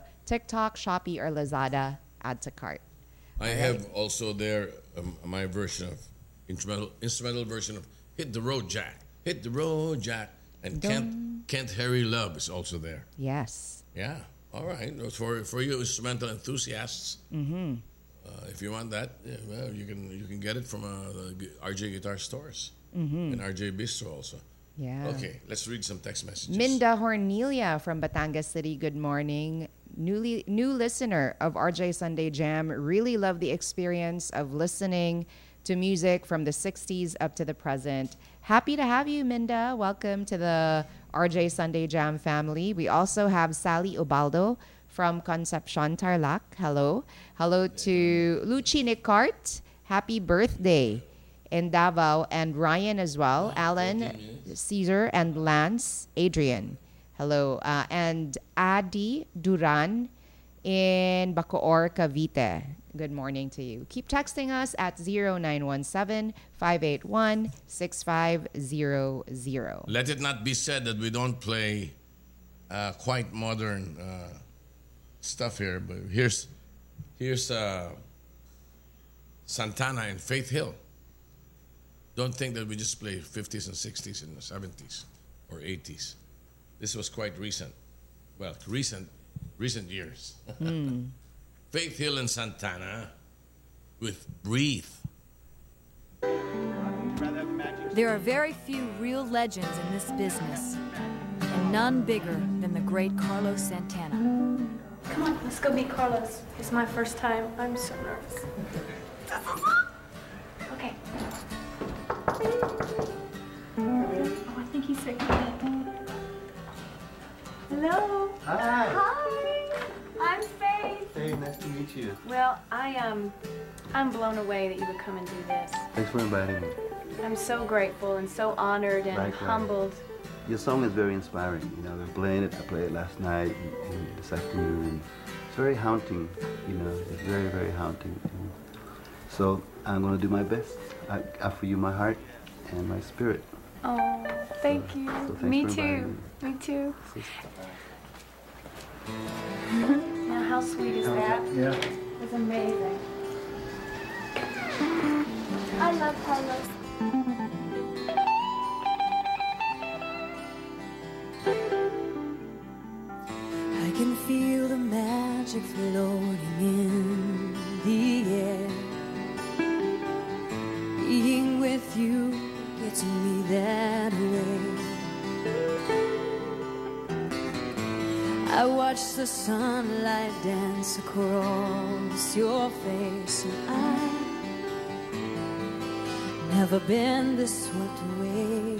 to TikTok, Shopee, or Lazada. Add to cart. I have also there um, my version of instrumental instrumental version of "Hit the Road Jack." Hit the road, Jack, and Kent Kent Harry Love is also there. Yes. Yeah. All right. For for you instrumental enthusiasts, mm-hmm. uh, if you want that, yeah, well, you can you can get it from uh, the RJ Guitar Stores and RJ Bistro also. Yeah. Okay, let's read some text messages. Minda Hornelia from Batangas City. Good morning. Newly new listener of RJ Sunday Jam. Really love the experience of listening to music from the 60s up to the present. Happy to have you, Minda. Welcome to the RJ Sunday Jam family. We also have Sally Ubaldo from Concepcion Tarlac. Hello. Hello to Luchi Nicart. Happy birthday in Davao and Ryan as well. Alan, Caesar, and Lance, Adrian. Hello. Uh, and Adi Duran in Bacoor, Cavite. Good morning to you. Keep texting us at 0917-581-6500. Let it not be said that we don't play uh, quite modern uh, stuff here, but here's here's uh, Santana and Faith Hill. Don't think that we just play 50s and 60s and 70s or 80s. This was quite recent. Well, recent, recent years. Hmm. Faith Hill and Santana with Breathe. There are very few real legends in this business, and none bigger than the great Carlos Santana. Come on, let's go meet Carlos. It's my first time. I'm so nervous. Okay. Oh, I think he's sick. Hello. Hi. Hi. I'm Faith. Hey, nice to meet you. Well, I um, I'm blown away that you would come and do this. Thanks for inviting me. I'm so grateful and so honored and Likewise. humbled. Your song is very inspiring. You know, we're playing it. I played it last night and, and this afternoon. And it's very haunting. You know, it's very, very haunting. And so I'm gonna do my best. I offer you my heart and my spirit. Oh, thank you. so thanks me too. Me too. now, how sweet is that? Yeah. It's amazing. I love Carlos. I can feel the magic floating in the air. Being with you gets me that way. I watch the sunlight dance across your face, and I've never been this swept away.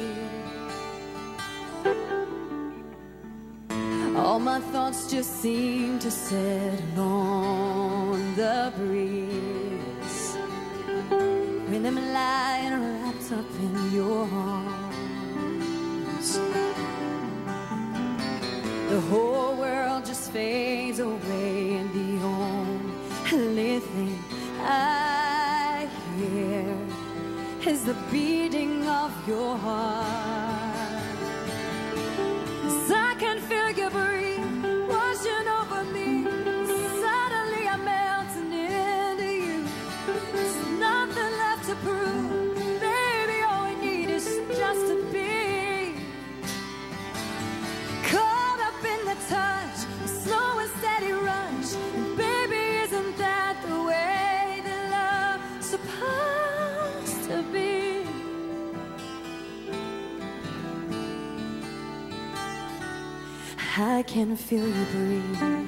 All my thoughts just seem to settle on the breeze. When I'm lying wrapped up in your arms, the whole world just fades away, and the only thing I hear is the beating of your heart. 'Cause I can feel your breath I can feel you breathe.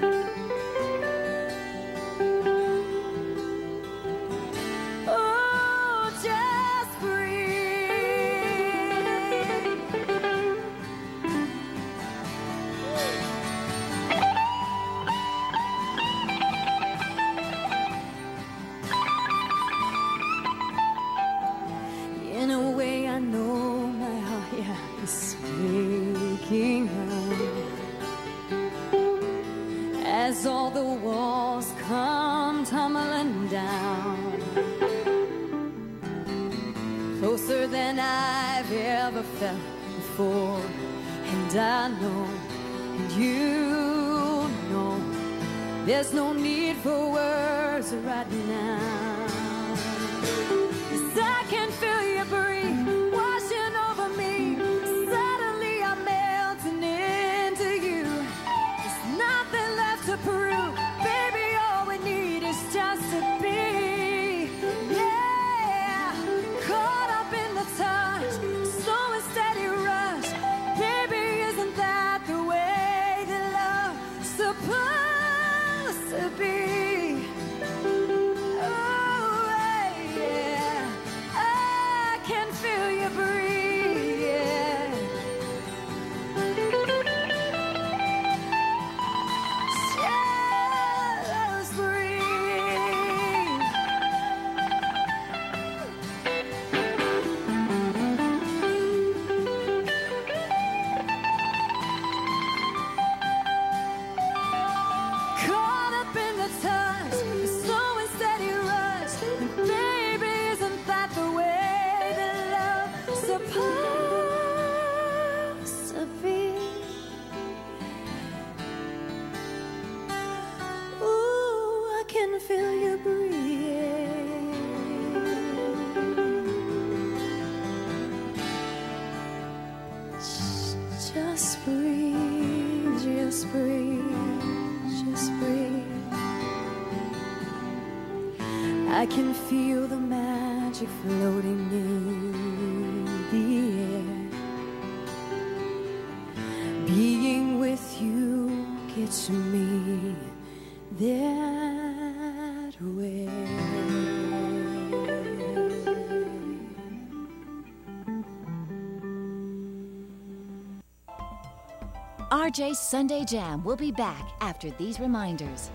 RJ's Sunday Jam will be back after these reminders.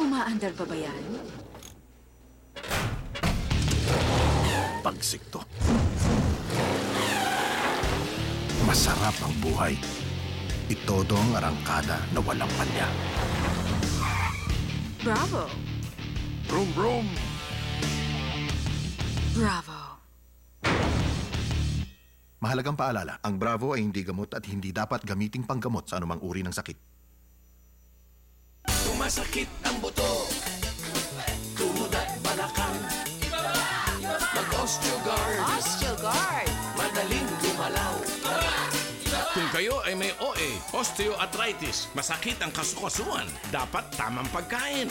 Umaandar pa ba yan? Pagsikto. Masarap ang buhay. Itodo ang arangkada na walang palya. Bravo! Brum brum! Mahalagang paalala, ang Bravo ay hindi gamot at hindi dapat gamiting panggamot sa anumang uri ng sakit. Sumasakit ang buto Tuhod at balakang. Mag-osteogard Osteogard! Madaling gumalaw. Kung kayo ay may OA, osteoarthritis, masakit ang kasukasuan, dapat tamang pagkain,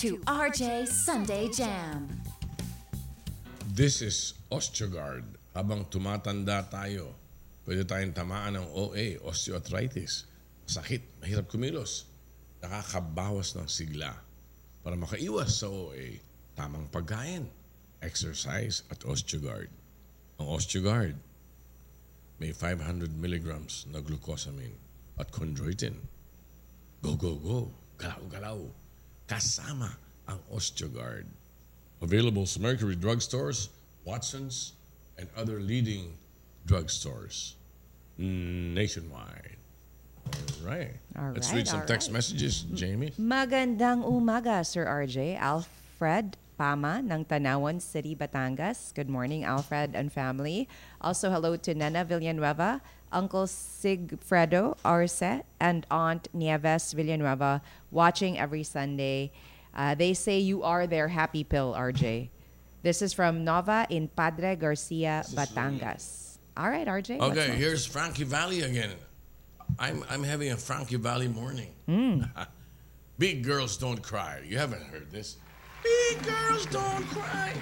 to RJ's Sunday Jam. This is Osteogard. Habang tumatanda tayo, pwede tayong tamaan ng OA, osteoarthritis. Sakit, mahirap kumilos. Nakakabawas ng sigla. Para makaiwas sa OA, tamang pagkain, exercise at Osteogard. Ang Osteogard, may 500 milligrams na glucosamine at chondroitin. Go, go, go. Galaw, galaw. Kasama ang Osteogard. Available sa Mercury Drugstores, Watson's, and other leading drugstores nationwide. All right. All Let's right, read some text right. messages, Jamie. Magandang umaga, Sir RJ. Alfred Pama ng Tanawan City, Batangas. Good morning, Alfred and family. Also, hello to Nana Villanueva, Uncle Sigfredo Arce, and Aunt Nieves Villanueva watching every Sunday. Uh, they say you are their happy pill, RJ. This is from Nova in Padre Garcia, Batangas. All right, RJ. Okay, here's Frankie Valli again. I'm I'm having a Frankie Valli morning. Hmm. Big girls don't cry. You haven't heard this. Big girls don't cry.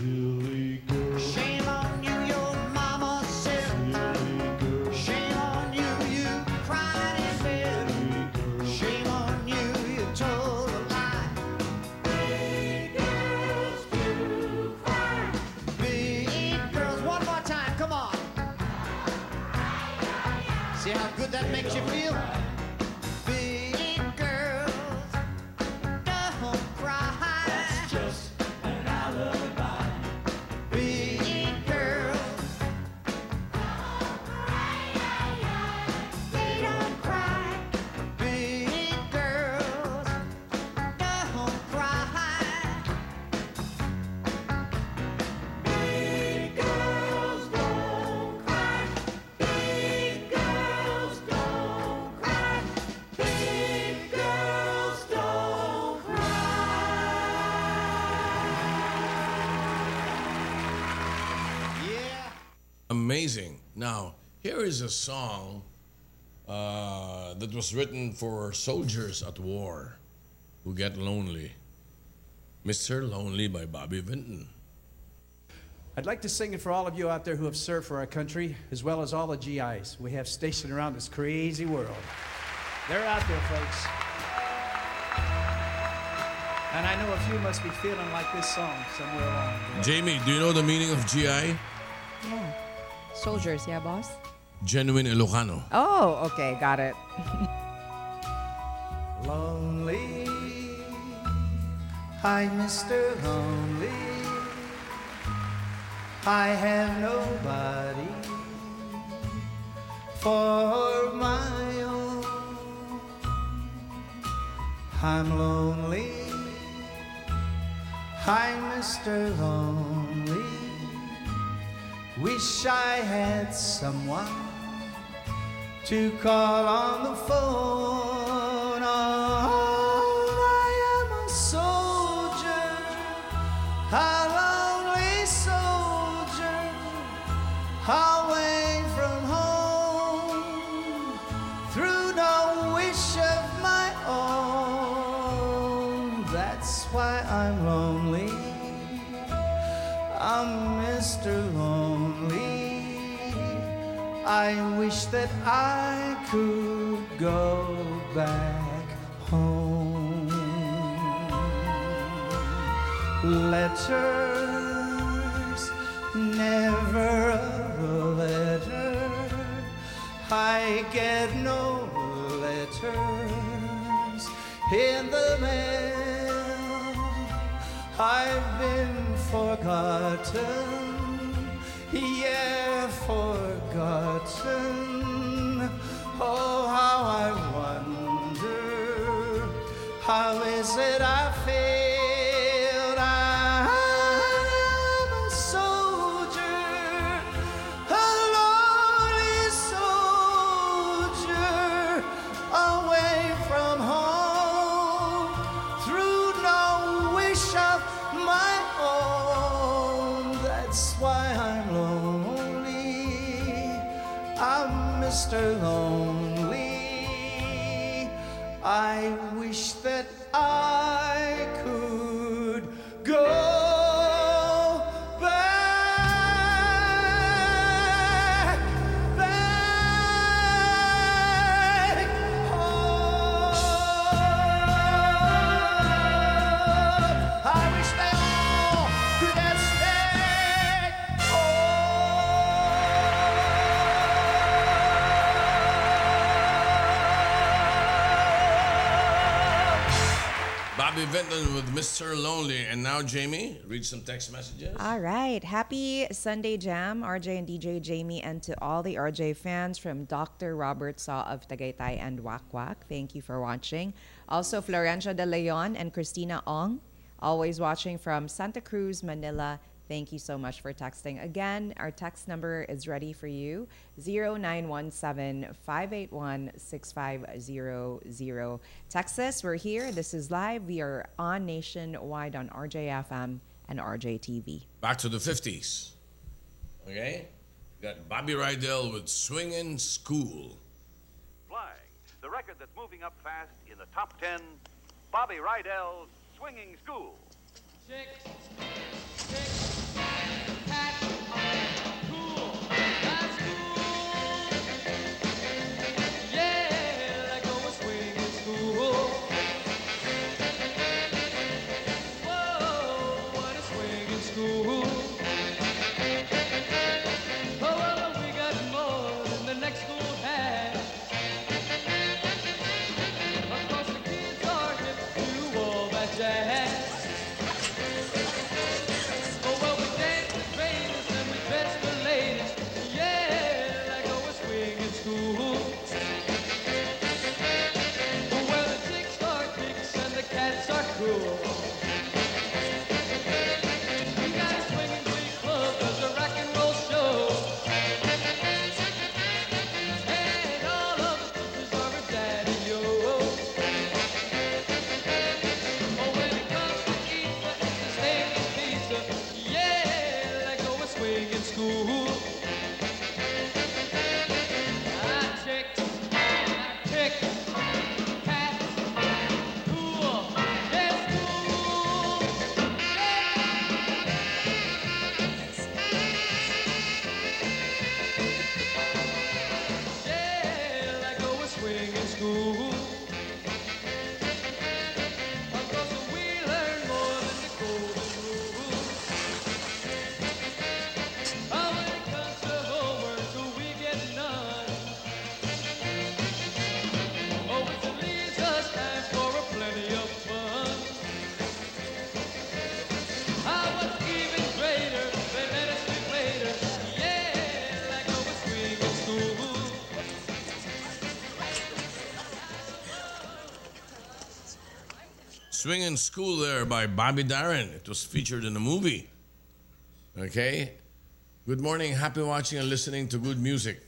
silly Amazing. Now, here is a song uh, that was written for soldiers at war who get lonely. Mr. Lonely by Bobby Vinton. I'd like to sing it for all of you out there who have served for our country, as well as all the GIs we have stationed around this crazy world. They're out there, folks. And I know a few must be feeling like this song somewhere along. Jamie, do you know the meaning of GI? Yeah. Soldiers, yeah, boss? Genuine Ilocano. Oh, okay, got it. Lonely, hi, Mr. Lonely. I have nobody for my own. I'm lonely, hi, Mr. Lonely. Wish I had someone to call on the phone. I wish that I could go back home. Letters, never a letter. I get no letters in the mail. I've been forgotten, yeah, forgotten. Oh, how I wonder, how is it I failed? With Mr. Lonely. And now, Jamie, read some text messages. All right. Happy Sunday Jam, RJ and DJ Jamie, and to all the RJ fans from Dr. Robert Saw of Tagaytay and Wack Wack. Thank you for watching. Also, Florencia De Leon and Christina Ong, always watching from Santa Cruz, Manila. Thank you so much for texting. Again, our text number is ready for you 0917 581 6500. Texas, we're here. This is live. We are on nationwide on RJFM and RJTV. Back to the 50s. Okay? Got Bobby Rydell with Swingin' School. Flying, the record that's moving up fast in the top 10, Bobby Rydell's Swinging School. Six, six, six. Swinging School there by Bobby Darin. It was featured in the movie. Okay? Good morning. Happy watching and listening to good music.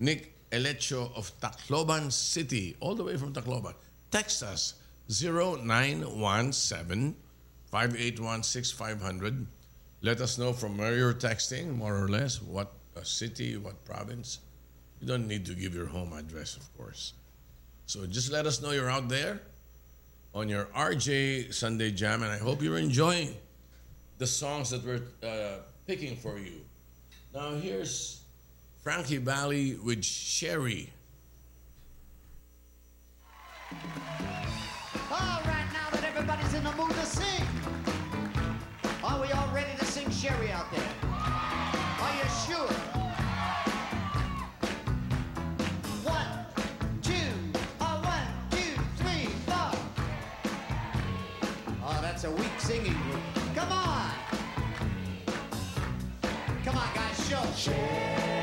Nick Elecho of Tacloban City, all the way from Tacloban. Text us 0917 581 6500. Let us know from where you're texting, more or less, what city, what province. You don't need to give your home address, of course. So just let us know you're out there on your RJ Sunday Jam, and I hope you're enjoying the songs that we're uh, picking for you. Now, here's Frankie Valli with Sherry. All right, now that everybody's in the mood to sing, are we all ready to sing Sherry out there? A weak singing group. Come on. Come on, guys, show. Sherry,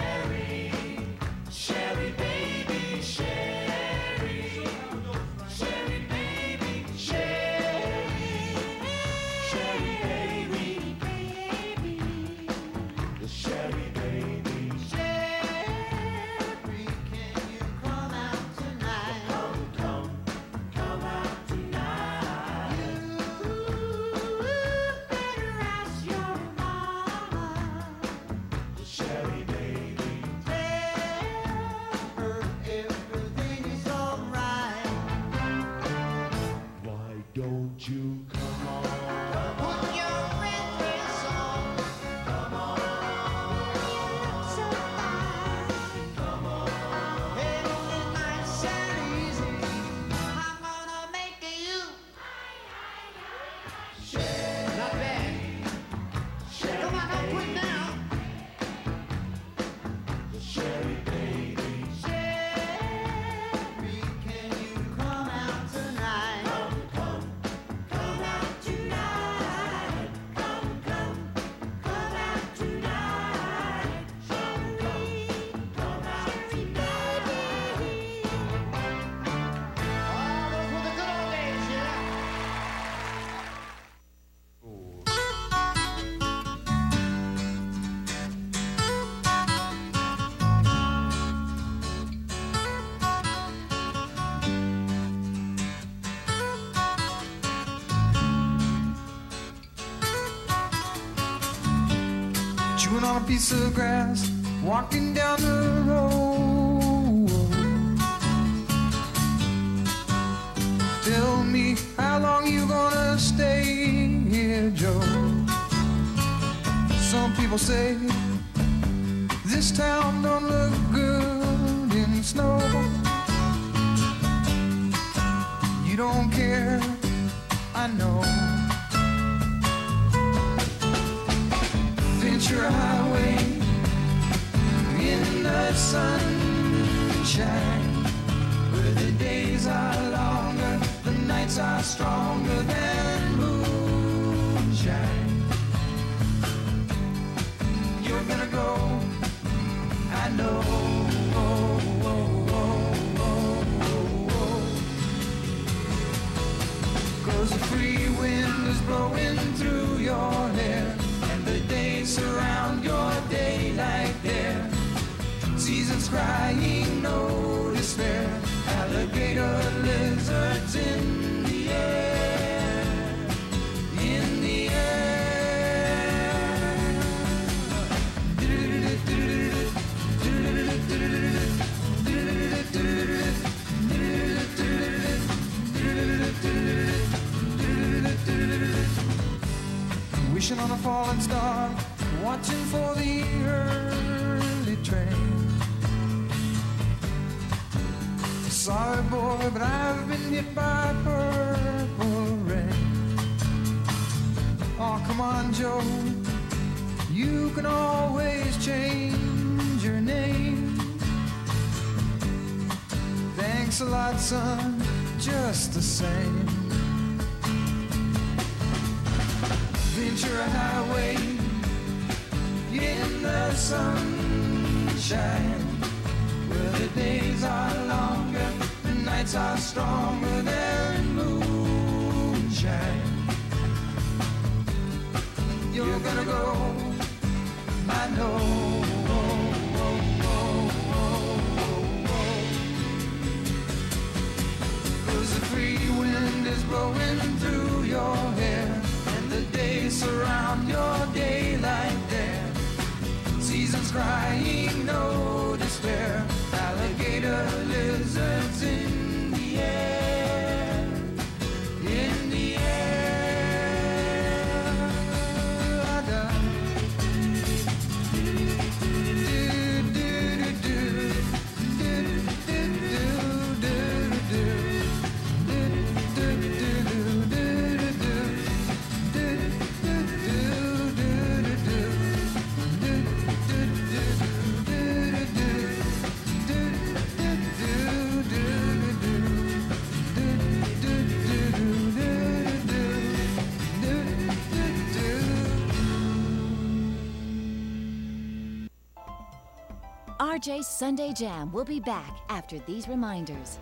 RJ's Sunday Jam will be back after these reminders.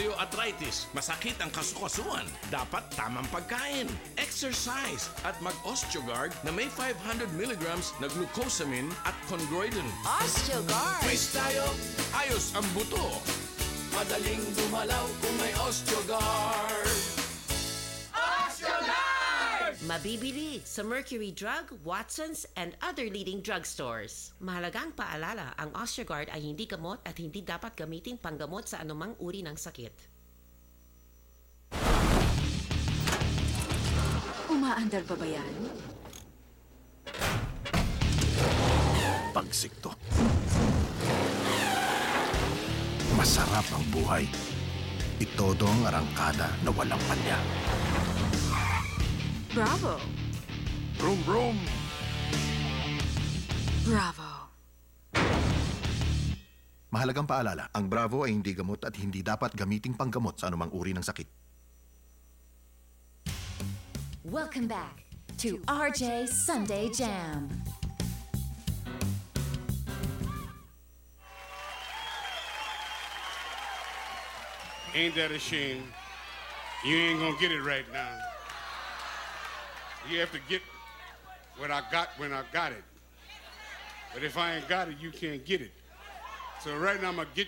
Osteoarthritis, masakit ang kasukasuan, dapat tamang pagkain, exercise, at mag-Osteogard na may 500 milligrams na glucosamine at chondroitin. Osteogard! Quiz tayo Ayos ang buto! Madaling gumalaw kung may Osteogard Mabibili sa Mercury Drug, Watson's, and other leading drugstores. Mahalagang paalala, ang Osteogard ay hindi gamot at hindi dapat gamitin panggamot sa anumang uri ng sakit. Umaandar pa ba yan? Pagsikto. Masarap ang buhay. Itodo ang arangkada na walang palya. Bravo! Brum brum! Bravo! Mahalagang paalala, ang Bravo ay hindi gamot at hindi dapat gamiting panggamot sa anumang uri ng sakit. Welcome back to RJ's Sunday Jam. Ain't that a shame? You ain't gonna get it right now. You have to get what I got when I got it. But if I ain't got it, you can't get it. So right now I'm gonna get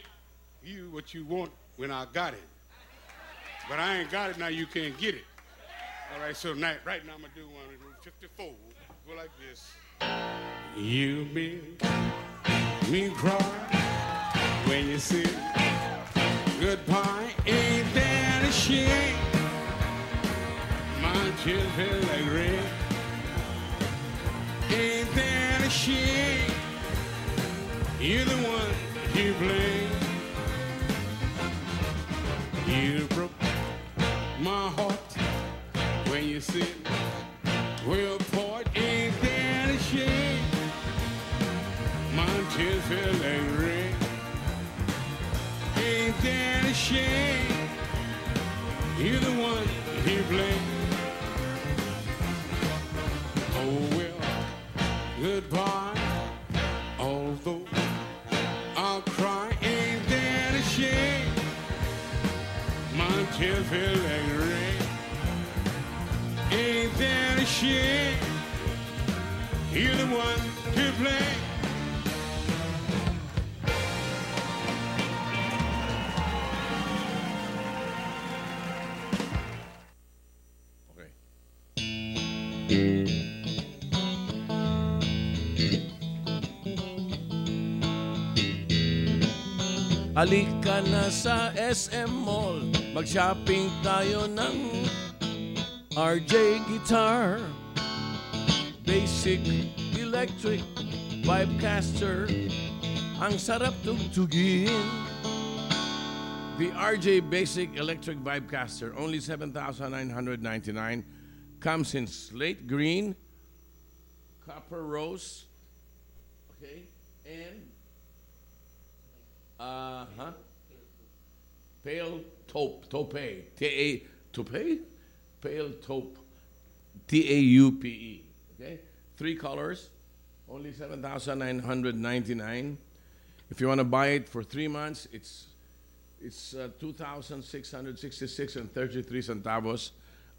you what you want when I got it. But I ain't got it now, you can't get it. All right, so night, right now I'm gonna do one of those 54. Go like this. You make me cry when you say goodbye. Ain't that a shame? My tears feel like rain. Ain't that a shame? You're the one you blame. You broke my heart when you said we're apart. Ain't that a shame? My tears feel like rain. Ain't that a shame? You're the one he blamed. Halika na sa SM Mall. Mag-shopping tayo ng RJ Guitar. Basic Electric Vibecaster Ang sarap tugtugin. The RJ Basic Electric Vibecaster Only 7,999 Comes in slate green Copper rose. Okay. And uh huh. Pale taupe, taupe, T A taupe, pale taupe. T A U P E. Okay? Three colors, only 7,999. If you want to buy it for three months, it's it's uh, 2,666 and 33 centavos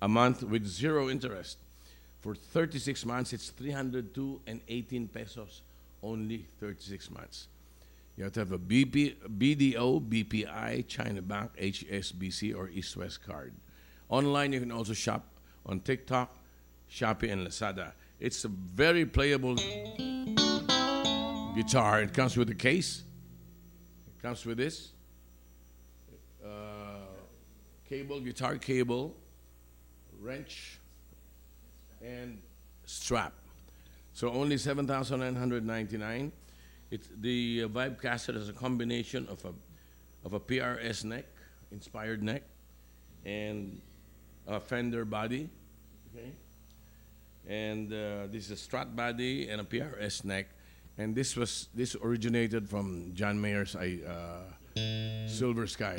a month with zero interest. For 36 months, it's 302 and 18 pesos, only 36 months. You have to have a BP, BDO, BPI, China Bank, HSBC, or East West card. Online, you can also shop on TikTok, Shopee, and Lazada. It's a very playable guitar. It comes with a case. It comes with this uh, cable, guitar cable, wrench, and strap. So only 7,999. It's the uh, Vibe Caster is a combination of a of a PRS neck, inspired neck, and a fender body. Okay. And uh, this is a Strat body and a PRS neck. And this was this originated from John Mayer's I, uh, Silver Sky.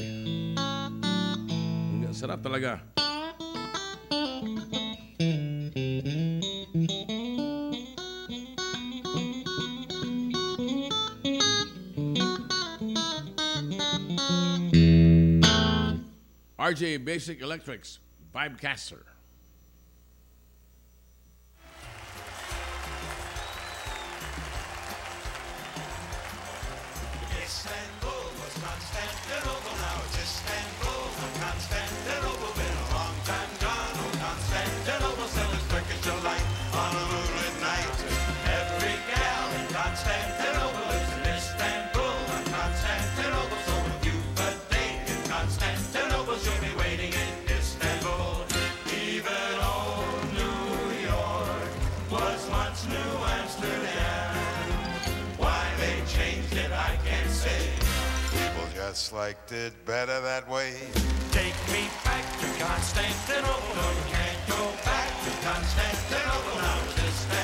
Sarap talaga. RJ Basic Electrics Vibecaster. Just liked it better that way. Take me back to Constantinople. Can't go back to Constantinople. Now it's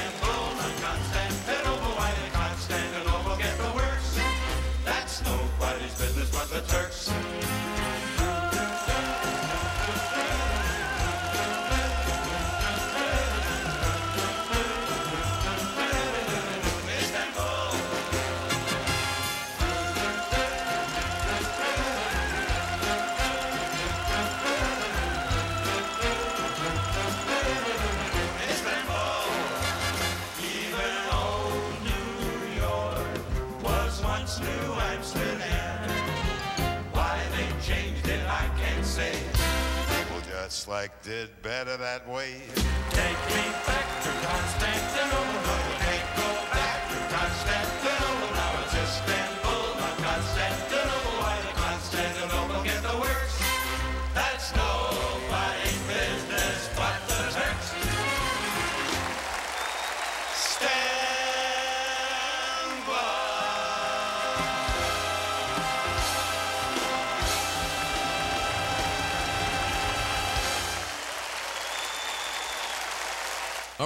it better that way. Take me back to Constantinople.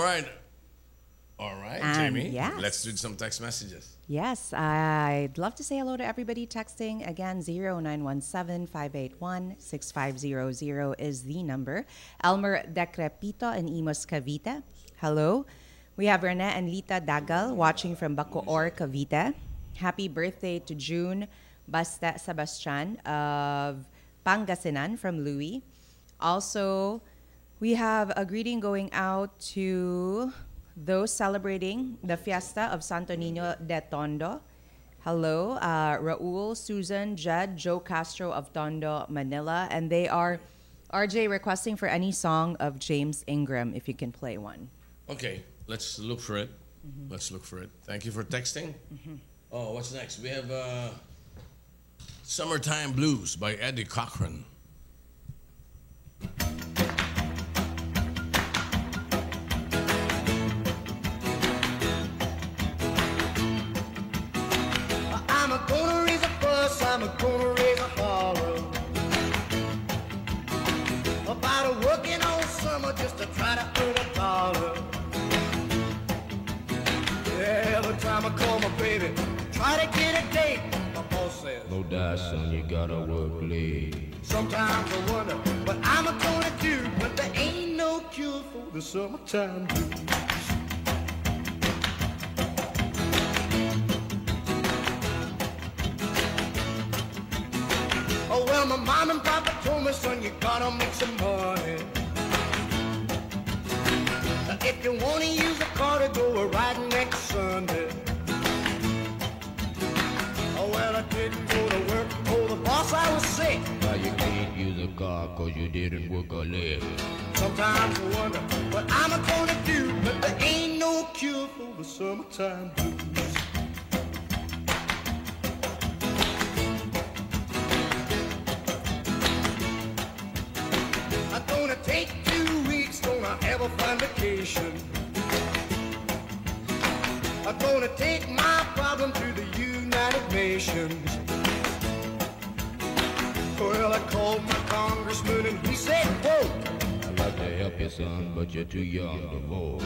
Right. All right, And Jamie. yes. Let's do some text messages. Yes, I'd love to say hello to everybody texting. Again, 0917 581 6500 is the number. Elmer Decrepito and Imus Cavite. Hello. We have Rene and Lita Dagal watching from Bacoor, Cavite. Happy birthday to June Basta Sebastian of Pangasinan from Louis. Also, we have a greeting going out to those celebrating the fiesta of Santo Niño de Tondo. Hello, uh, Raul, Susan, Jed, Joe Castro of Tondo, Manila. And they are RJ requesting for any song of James Ingram, if you can play one. Okay, let's look for it. Mm-hmm. Let's look for it. Thank you for texting. Oh, what's next? We have uh, Summertime Blues by Eddie Cochran. Try to get a date, my boss says. No die, son, you gotta work late. Sometimes I wonder what I'm gonna do when there ain't no cure for the summertime blues. Oh, well, my mom and papa told me, son, you gotta make some money. If you wanna use a car to go a riding next Sunday. Well, I didn't go to work. Oh, the boss, I was sick. Now you can't use a car cause you didn't work a leg. Sometimes I wonder what I'm gonna do, but there ain't no cure for the summertime blues. I'm gonna take two weeks, gonna have a fun vacation. I'm gonna take my problem to the United Nations. Well, I called my congressman and he said, quote, I'd like to help you, son, but you're too young to vote.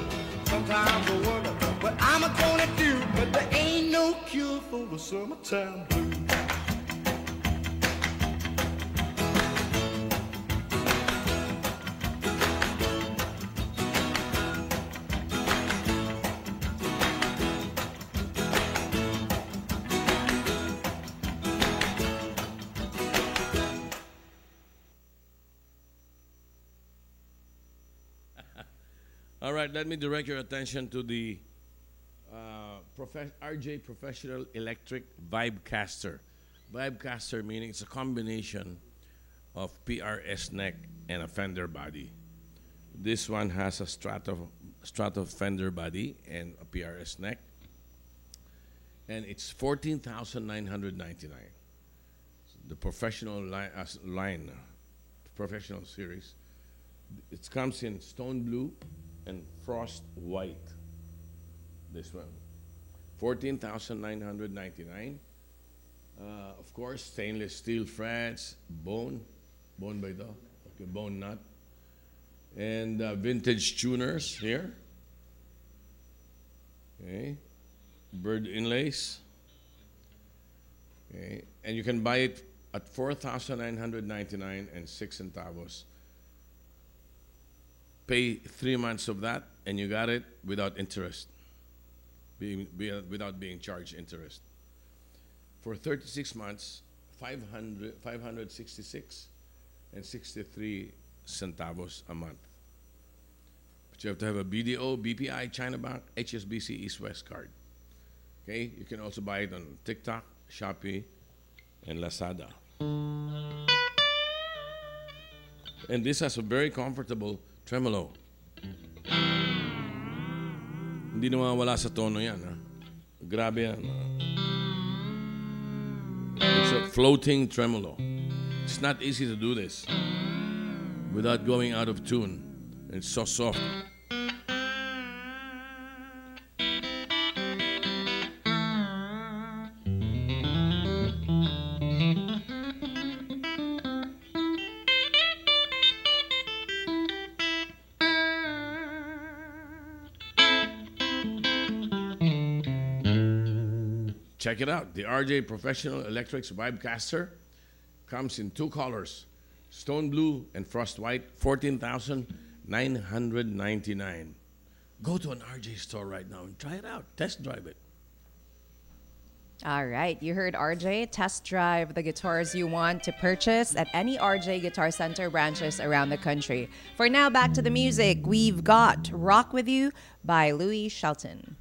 Sometimes I wonder what I'm gonna do, but there ain't no cure for the summertime blues. Let me direct your attention to the uh, RJ Professional Electric Vibecaster. Vibecaster meaning it's a combination of PRS neck and a fender body. This one has a strato, strato fender body and a PRS neck. And it's 14999 The professional line, uh, line, professional series. It comes in stone blue and frost white. This one. 14,999. Uh, of course, stainless steel frets, bone, bone by the, okay, bone nut. And uh, vintage tuners here. Okay. Bird inlays. Okay. And you can buy it at 4,999 and 6 centavos pay three months of that, and you got it without interest, being, be, without being charged interest. For 36 months, 500, 566 and 63 centavos a month. But you have to have a BDO, BPI, China Bank, HSBC, East West card. Okay, you can also buy it on TikTok, Shopee, and Lazada. And this has a very comfortable tremolo. Hindi nawawala sa tono yan. Ha? Grabe yan. It's a floating tremolo. It's not easy to do this without going out of tune. It's so soft. Check it out. The RJ Professional Electrics Vibecaster comes in two colors stone blue and frost white, 14999 Go to an RJ store right now and try it out. Test drive it. All right, you heard RJ. Test drive the guitars you want to purchase at any RJ Guitar Center branches around the country. For now, back to the music. We've got Rock With You by Louis Shelton.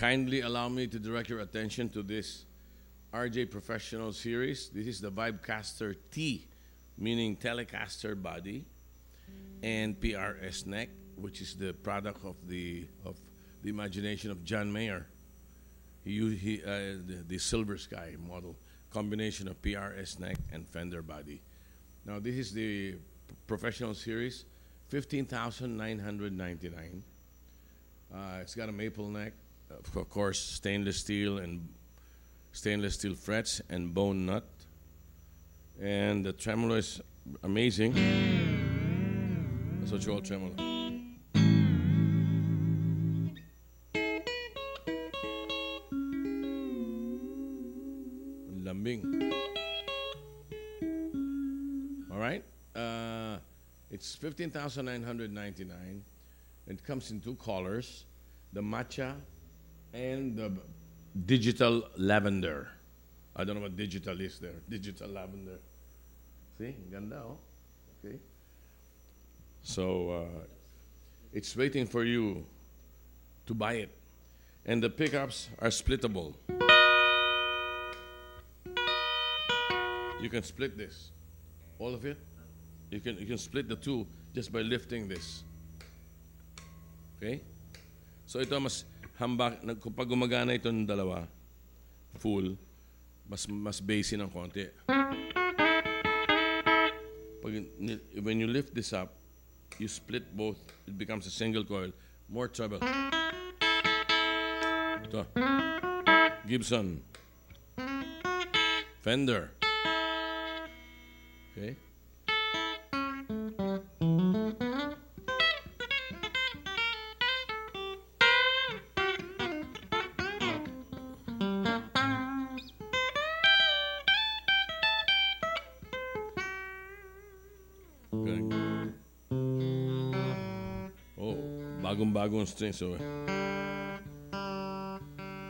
Kindly allow me to direct your attention to this RJ Professional Series. This is the Vibecaster T, meaning Telecaster body, and PRS neck, which is the product of the of the imagination of John Mayer. He, he uh, the, the Silver Sky model, combination of PRS neck and fender body. Now this is the professional series, fifteen thousand nine hundred ninety nine. Uh, it's got a maple neck, of course, stainless steel and stainless steel frets and bone nut. And the tremolo is amazing. That's what you call tremolo. Lambing. All right. Uh, it's fifteen thousand nine hundred ninety nine. It comes in two colors: the matcha and the digital lavender. I don't know what digital is there. Digital lavender. See, ganda oh. Okay. So uh, it's waiting for you to buy it, and the pickups are splittable. You can split this, all of it. You can you can split the two just by lifting this. Okay? So ito mas hambak kapag gumagana itong dalawa full mas mas bassy ng konti. Pag when you lift this up, you split both, it becomes a single coil, more treble. Ito. Gibson. Fender. Okay?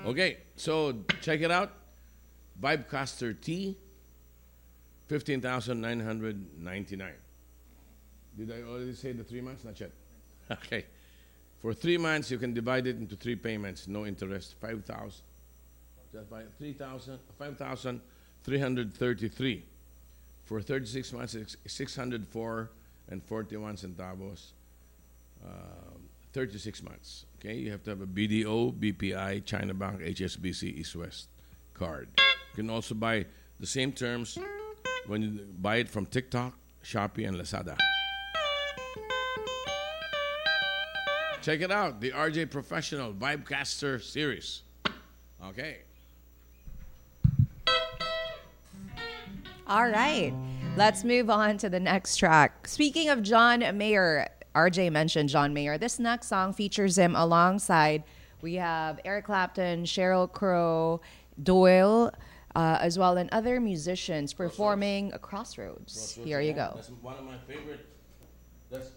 Okay, so check it out. Vibecaster T, 15,999. Did I already say the three months? Not yet. Okay. For three months, you can divide it into three payments, no interest, 5,000. Just by 3,000, 5,333. For 36 months, it's 604 and 41 centavos. Um, 36 months. Okay, you have to have a BDO, BPI, China Bank, HSBC, East West card. You can also buy the same terms when you buy it from TikTok, Shopee, and Lazada. Check it out, the RJ Professional Vibecaster series. Okay. All right. Let's move on to the next track. Speaking of John Mayer, RJ mentioned John Mayer. This next song features him alongside we have Eric Clapton, Sheryl Crow, Doyle, uh, as well and other musicians performing Crossroads. Here you go. That's one of my favorite. That's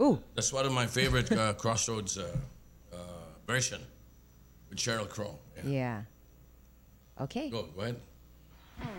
Ooh. That's one of my favorite uh, Crossroads uh, uh, version with Sheryl Crow. Yeah. Yeah. Okay. Go, go ahead. Thank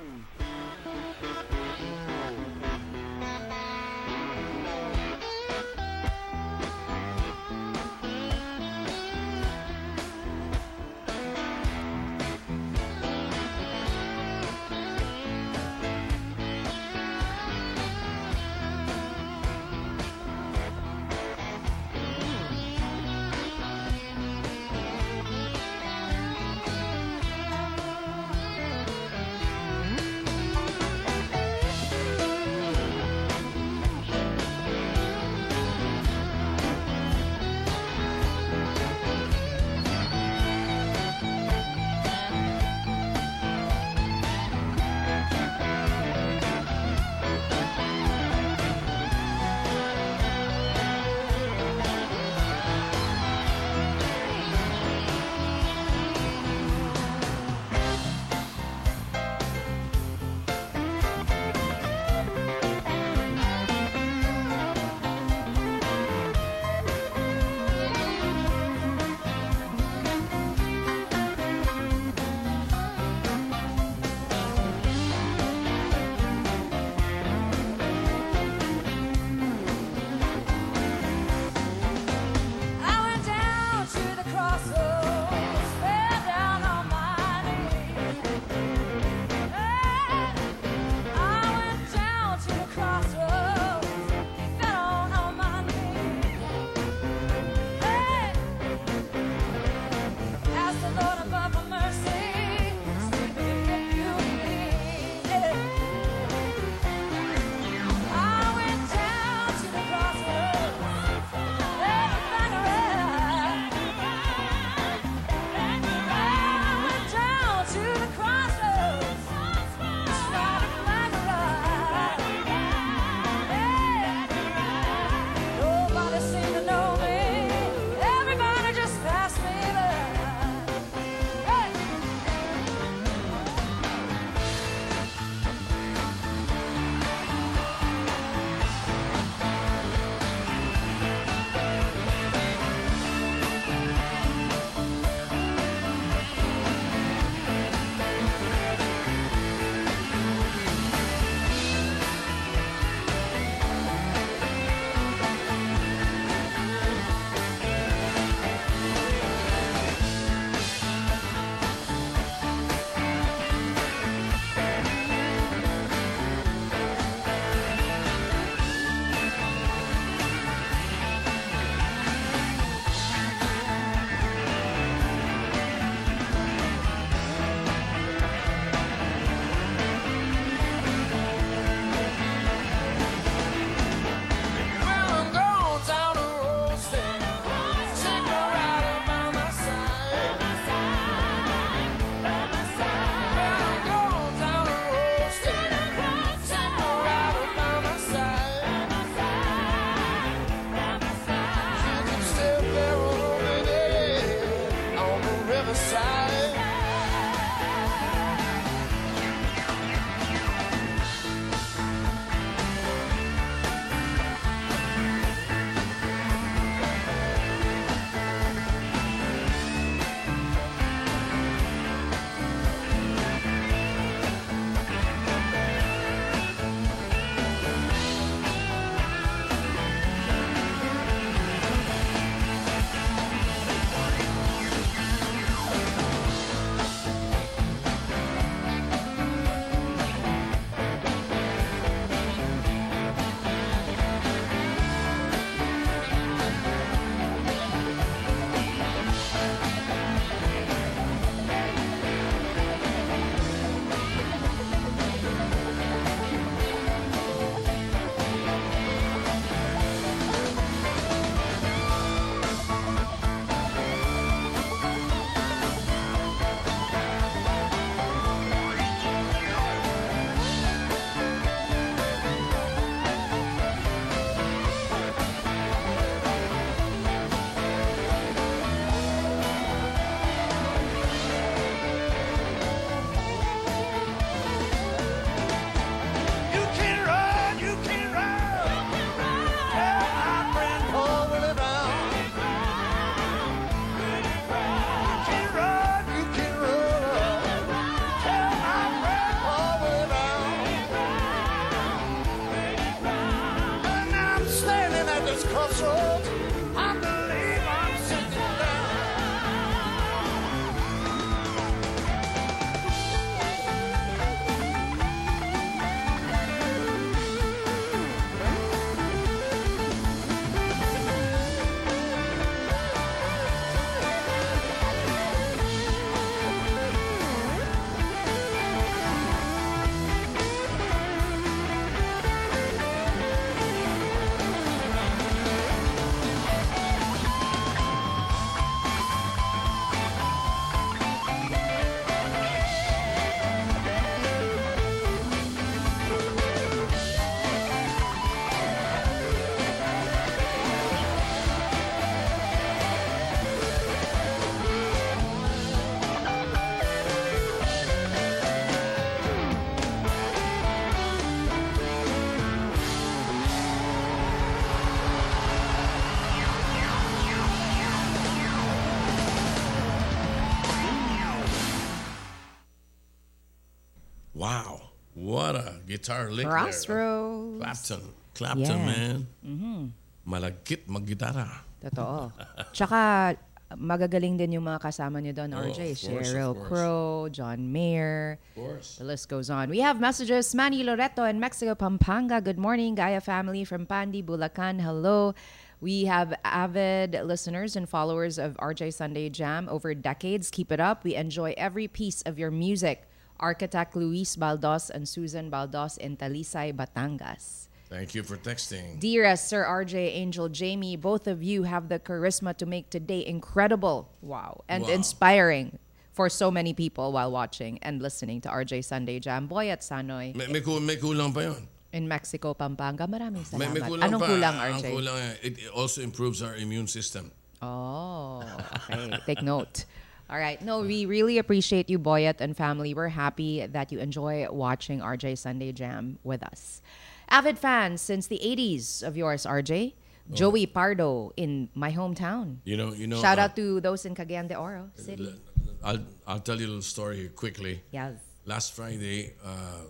guitar lick there. Crossroads. Clapton. Clapton, Yeah. man. Mhm. Malagkit maggitara. Totoo. Tsaka, magagaling din yung mga kasama niyo doon, Oh, RJ. of course, Sheryl. Crow, John Mayer. Of course. The list goes on. We have messages. Manny Loreto in Mexico, Pampanga. Good morning, Gaia family from Pandi, Bulacan. Hello. We have avid listeners and followers of RJ Sunday Jam over decades. Keep it up. We enjoy every piece of your music. Architect Luis Baldos and Susan Baldos in Talisay, Batangas. Thank you for texting. Dearest Sir RJ, Angel, Jamie, both of you have the charisma to make today incredible. Wow. And Wow. inspiring for so many people while watching and listening to RJ Sunday Jam. Boy at Sanoy May, may, kul- may kulang pa yun. in Mexico, Pampanga. Maraming May, salamat. may kulang Anong pa. kulang, Ang RJ? kulang, it also improves our immune system. Oh, okay. Take note. All right. No, we really appreciate you, Boyet and family. We're happy that you enjoy watching RJ Sunday Jam with us. Avid fans since the 80s of yours, RJ. Joey Pardo in my hometown. You know, you know. Shout uh, out to those in Cagayan de Oro City. I'll, I'll tell you a little story quickly. Yes. Last Friday, uh,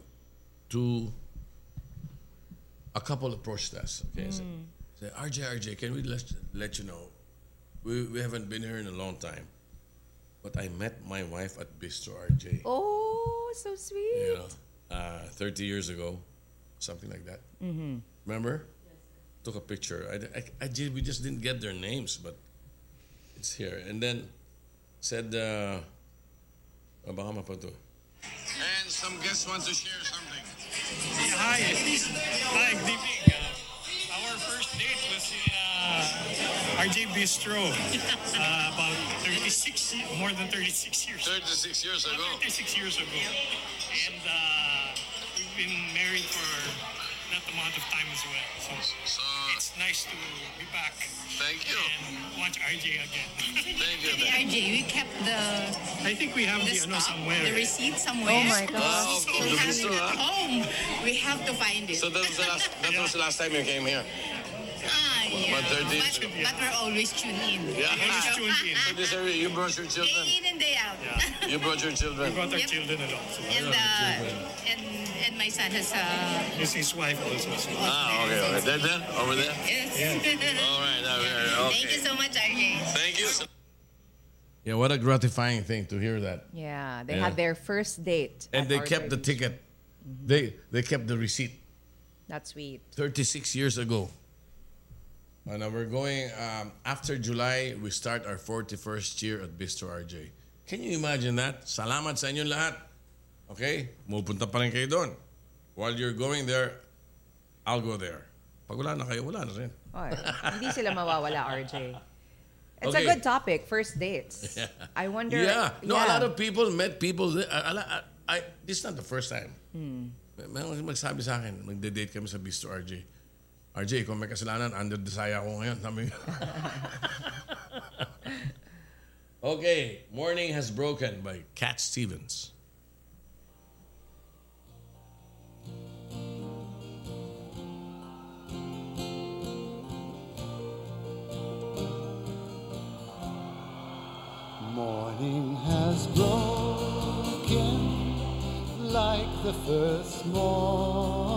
two, a couple approached us. Okay, so, Mm. say, RJ, RJ, can we let, let you know, we, we haven't been here in a long time, but I met my wife at Bistro RJ. Oh, so sweet. You know, uh, 30 years ago, something like that. Mhm. Remember? Took a picture. I, I, I did, we just didn't get their names, but it's here. And then said, uh, baka mapato. And some guests want to share something. Hi, hi, good evening. RJ Bistro uh, about 36, ye- more than 36 years. 36 years ago. 36 years ago. And uh, we've been married for that amount of time as well. So, it's nice to be back. Thank you. And watch RJ again. Thank you. RJ, we kept the. I think we have the the, ano, stock, somewhere. The receipt somewhere. Oh my God. Wow, So we the have bistro, it at home. We have to find it. So that was the last, that was the last time you came here? Ah, yeah. But But, but we're always tuned in. Yeah. Always tuned in. So this area, you brought your children? Day in and day out. You brought your children? We brought our Yep. children along. So And, uh, and and my son has uh, This is his wife also. So. Ah, okay, okay. They're there? Over there? yes. All right, all right, okay. Thank you so much, RJ. Thank you. Yeah, what a gratifying thing to hear that. Yeah, they Yeah. had their first date. And they RJ kept the Bistro. ticket. They they kept the receipt. That's sweet. 36 years ago. And now we're going, um, after July, we start our 41st year at Bistro RJ. Can you imagine that? Salamat sa inyong lahat. Okay? Mupunta pa rin kayo doon. While you're going there, I'll go there. Pag wala na kayo, wala na rin. Oy, hindi sila mawawala, RJ. It's Okay. a good topic, first dates. Yeah. I wonder. Yeah. No, a lot of people met people. there. I, I, I, this is not the first time. Hmm. Mga magsabi sa akin, magde-date kami sa Bistro RJ. RJ, kung may kasalanan, under the saya ko ngayon. Sabi okay, Morning Has Broken by Cat Stevens. Morning has broken like the first morning,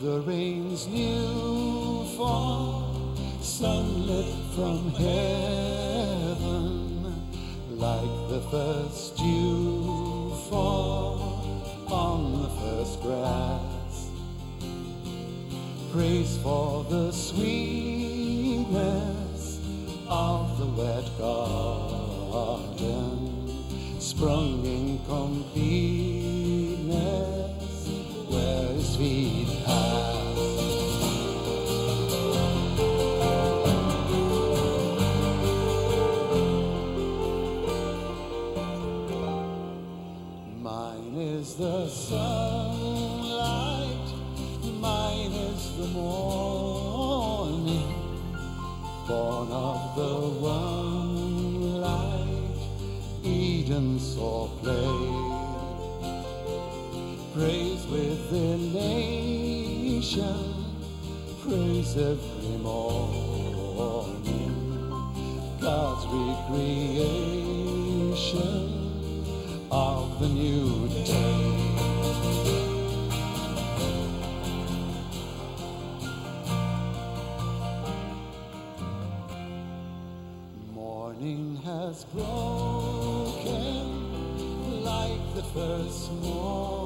The rain's new fall, sunlit from heaven, like the first dew fall on the first grass. Praise for the sweetness of the wet garden, sprung in Mine is the sunlight, mine is the morning, born of the one light, Eden saw play. Praise within nation, praise every morning, God's recreation of the new day. Morning has broken like the first morning.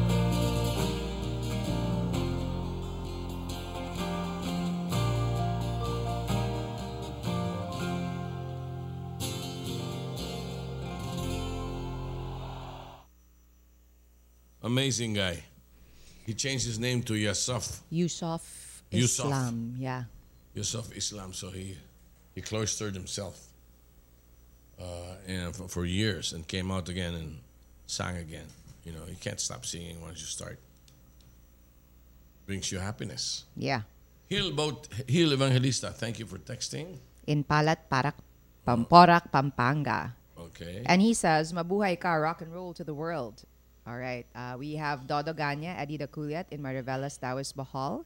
Amazing guy. He changed his name to Yusuf. Yusuf. Islam. Yeah. Yusuf Islam. So he he cloistered himself uh, and for, for years and came out again and sang again. You know, you can't stop singing once you start. Brings you happiness. Yeah. Hill Boat Hill Evangelista, thank you for texting. In Palat Parak, Pamporak, Pampanga. Okay. And he says, Mabuhay ka, rock and roll to the world. All right. Uh, we have Dodo Ganya, Adida Kuliat in Marivelas, Tawas, Bohol.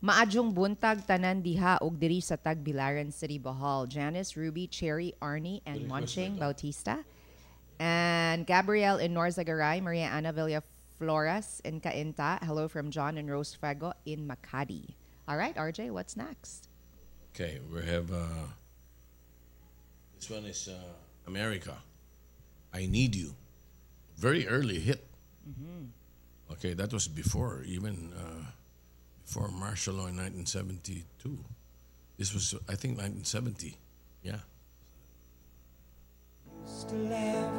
Maadjong buntag tanan diha og diri sa Tagbilaran City, Bohol. Janice, Ruby, Cherry, Arnie, and Monching Bautista. And Gabrielle in Norzagaray, Maria Ana Villa Flores in Cainta. Hello from John and Rose Fuego in Makati. All right, RJ, what's next? Okay, we have uh, this one is uh, America. I need you. Very early hit. Okay, that was before even uh, before martial law in 1972. This was, I think, 1970. Yeah. used to laugh,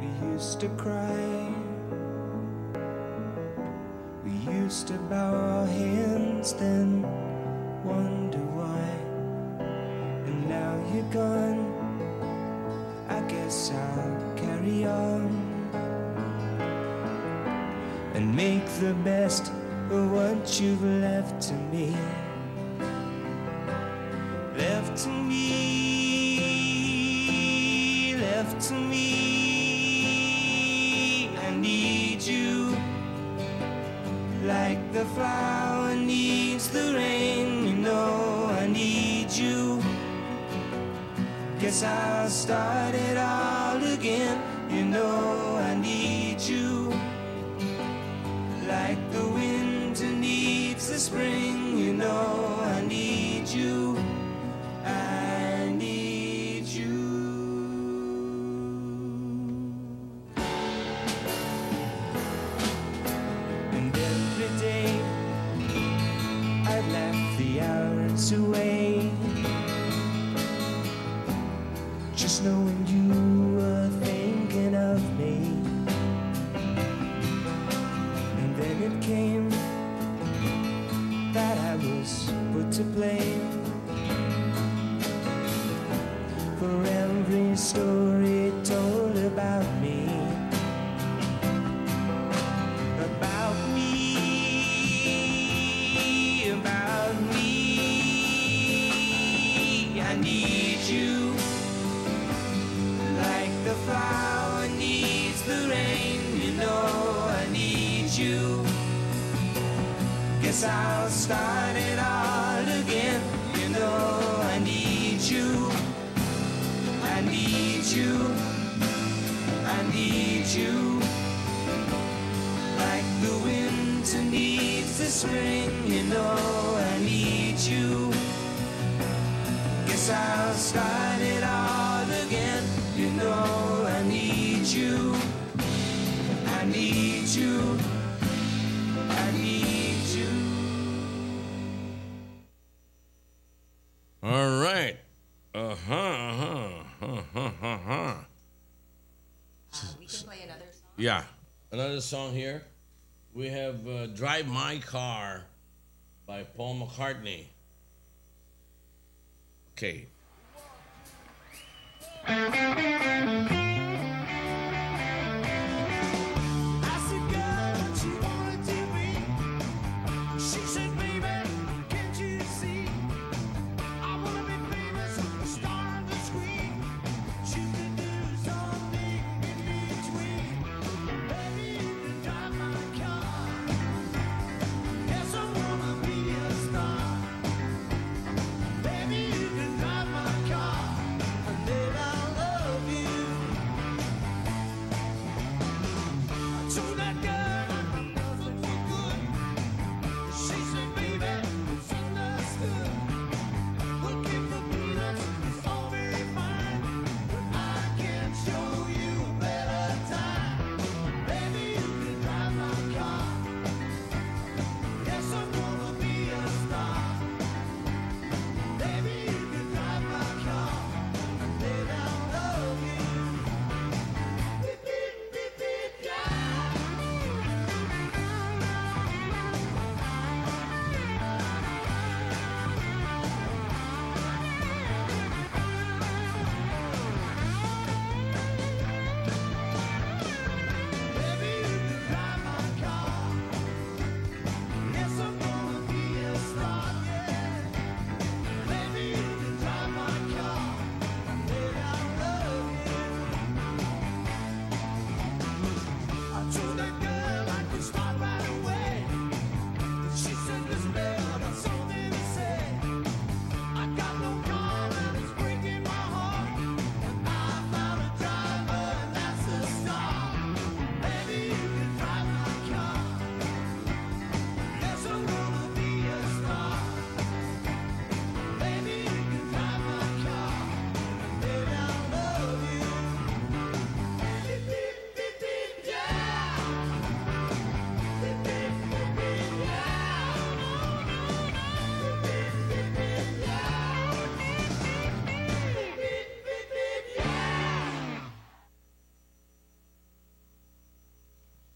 we used to cry, we used to bow our heads, then wonder why. And now you're gone, I guess I'll carry on and make the best of what you've left to me. Left to me, left to me. I need you like the flower needs the rain. You know, I need you. Guess I'll start it all spring. another song here. We have uh, Drive My Car by Paul McCartney.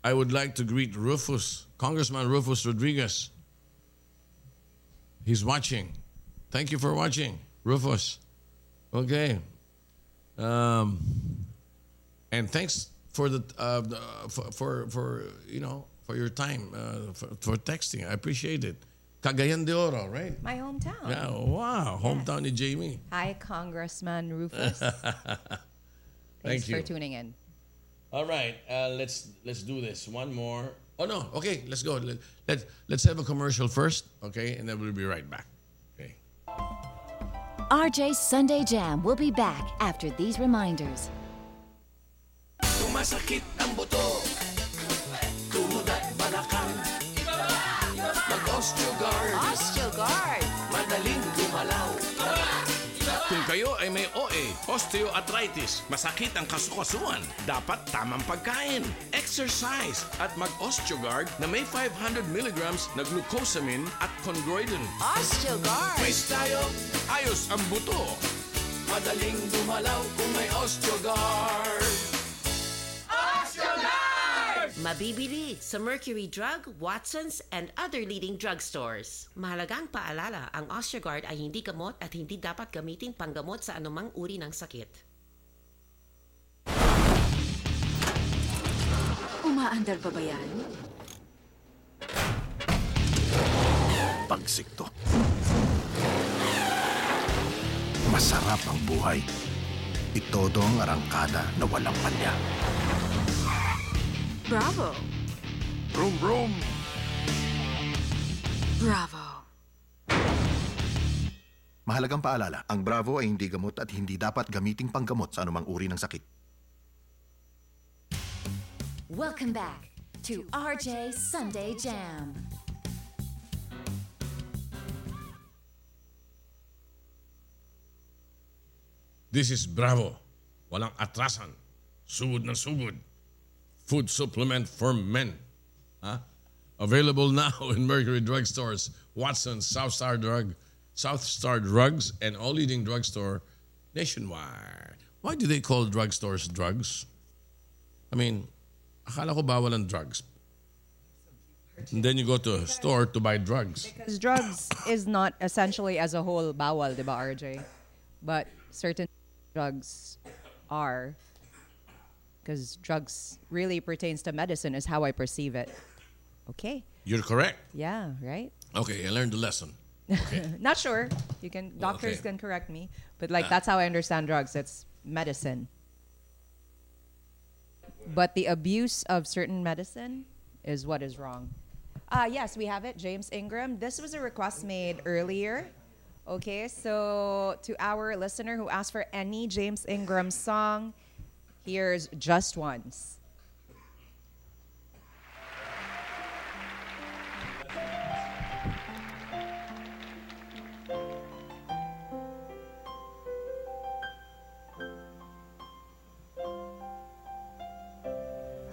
I would like to greet Rufus, Congressman Rufus Rodriguez. He's watching. Thank you for watching, Rufus. Okay. Um, and thanks for the uh, for, for, for you know for your time uh, for, for, texting. I appreciate it. Cagayan de Oro, right? My hometown. Yeah. Wow. Hometown yes. of Jamie. Hi, Congressman Rufus. Thanks Thank you. for tuning in. All right, uh, let's let's do this. One more. Oh no. Okay, let's go. Let, let let's have a commercial first, okay, and then we'll be right back. Okay. RJ Sunday Jam will be back after these reminders. Osteogard. Osteogard. Madaling gumalaw. Kung kayo ay may OA osteoarthritis, masakit ang kasukasuan, dapat tamang pagkain, exercise, at mag-Osteogard na may 500 milligrams na glucosamine at chondroitin. Osteogard! Pwes tayo, ayos ang buto. Madaling gumalaw kung may Osteogard. Mabibili sa Mercury Drug, Watson's, and other leading drugstores. Mahalagang paalala, ang Osteogard ay hindi gamot at hindi dapat gamitin panggamot sa anumang uri ng sakit. Umaandar pa ba yan? Pagsikto. Masarap ang buhay. Itodo ang arangkada na walang palya. Bravo! Brum brum! Bravo! Mahalagang paalala, ang Bravo ay hindi gamot at hindi dapat gamiting panggamot sa anumang uri ng sakit. Welcome back to RJ Sunday Jam. This is Bravo. Walang atrasan. Sugod na sugod. Food supplement for men. Huh? Available now in Mercury drugstores, Watson's, South Star Drug, South Star Drugs, and all leading drugstore nationwide. Why do they call drugstores drugs? I mean, akala ko bawal ang drugs. And then you go to a store to buy drugs. Because drugs is not essentially as a whole bawal, di ba, RJ? But certain drugs are. Because drugs really pertains to medicine is how I perceive it. Okay. You're correct. Yeah, right? Okay, I learned the lesson. Okay. Not sure. You can doctors okay. can correct me, but like Ah. that's how I understand drugs. It's medicine. But the abuse of certain medicine is what is wrong. Uh, yes, we have it. James Ingram. This was a request made earlier. Okay, so to our listener who asked for any James Ingram song, here's Just Once.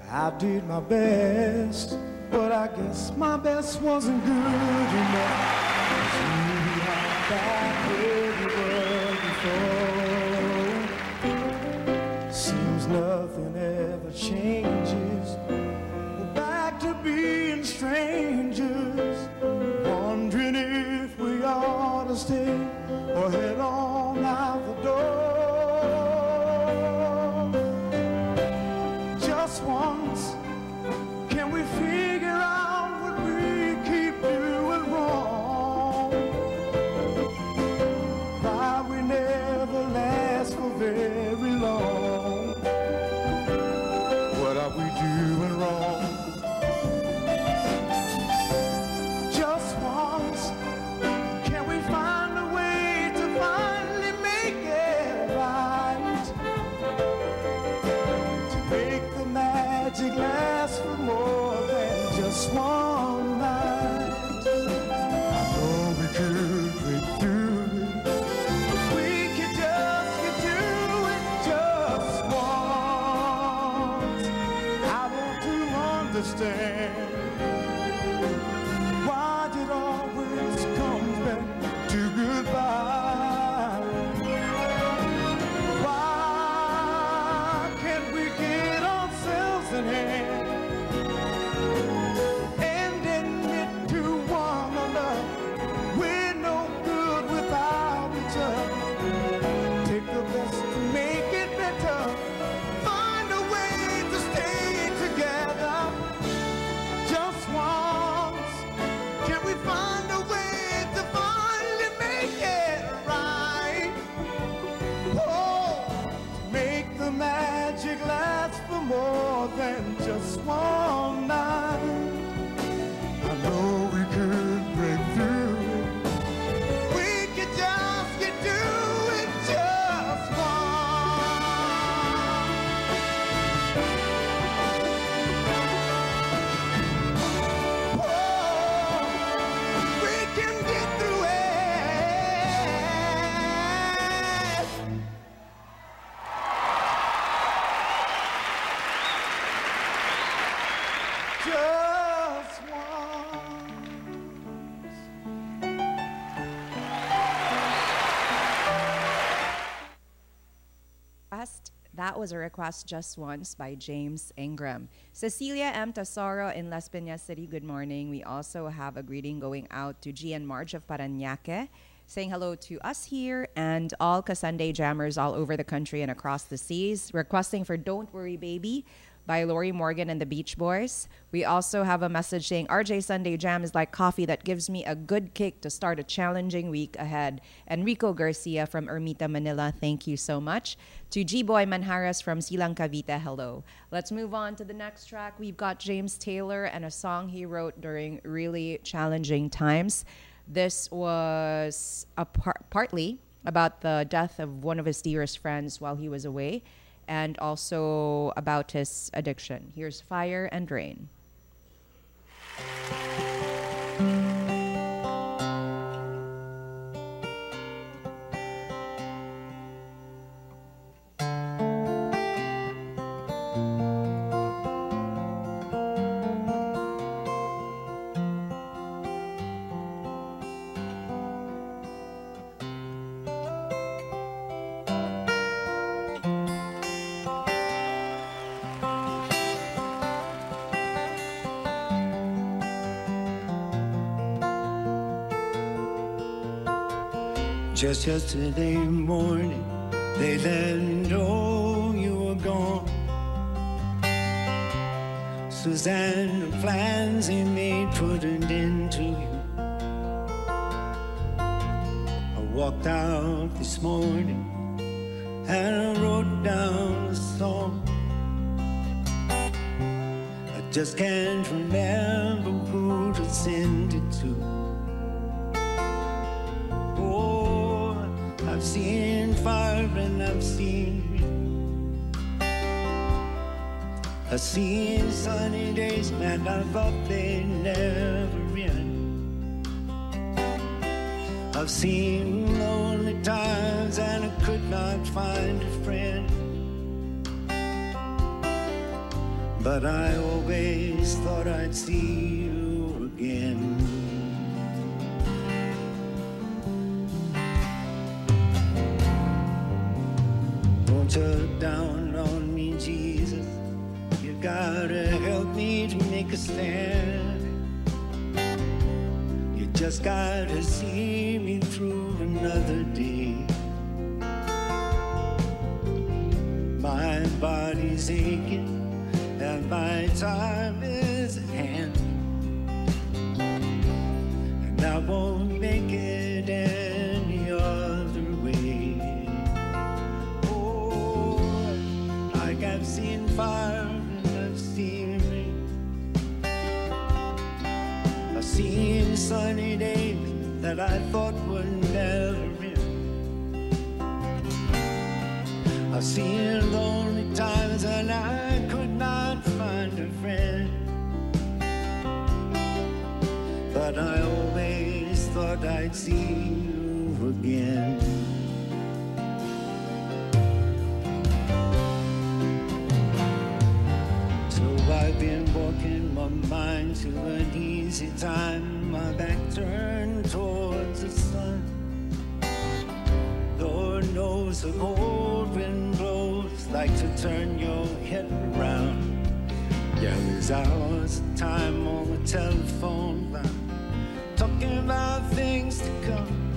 I did my best, but I guess my best wasn't good enough. Changes. We're back to being strangers, wondering if we ought to stay was a request just once by James Ingram. Cecilia M. Tesoro in Las Piñas City, good morning. We also have a greeting going out to G and Marge of Parañaque, saying hello to us here and all Kasunday jammers all over the country and across the seas, requesting for Don't Worry Baby by Lorrie Morgan and the Beach Boys. We also have a message saying RJ Sunday Jam is like coffee that gives me a good kick to start a challenging week ahead. Enrico Garcia from Ermita, Manila, thank you so much. To G Boy Manharas from Silang Cavite, hello. Let's move on to the next track. We've got James Taylor and a song he wrote during really challenging times. This was par- partly about the death of one of his dearest friends while he was away and also about his addiction. Here's Fire and Rain. Just yesterday morning, they let me know you were gone. Suzanne, the plans he made put an end to you. I walked out this morning and I wrote down a song. I just can't remember who to send it to. Seen fire and I've seen. I've seen sunny days, man, I thought they'd never end. I've seen lonely times and I could not find a friend. But I always thought I'd see Just gotta see me through another day. My body's aching and my time lonely times and I could not find a friend. But I always thought I'd see you again. So I've been walking my mind to an easy time, my back turned towards the sun. Lord knows like to turn your head around. Yeah, there's hours of time on the telephone line, talking about things to come.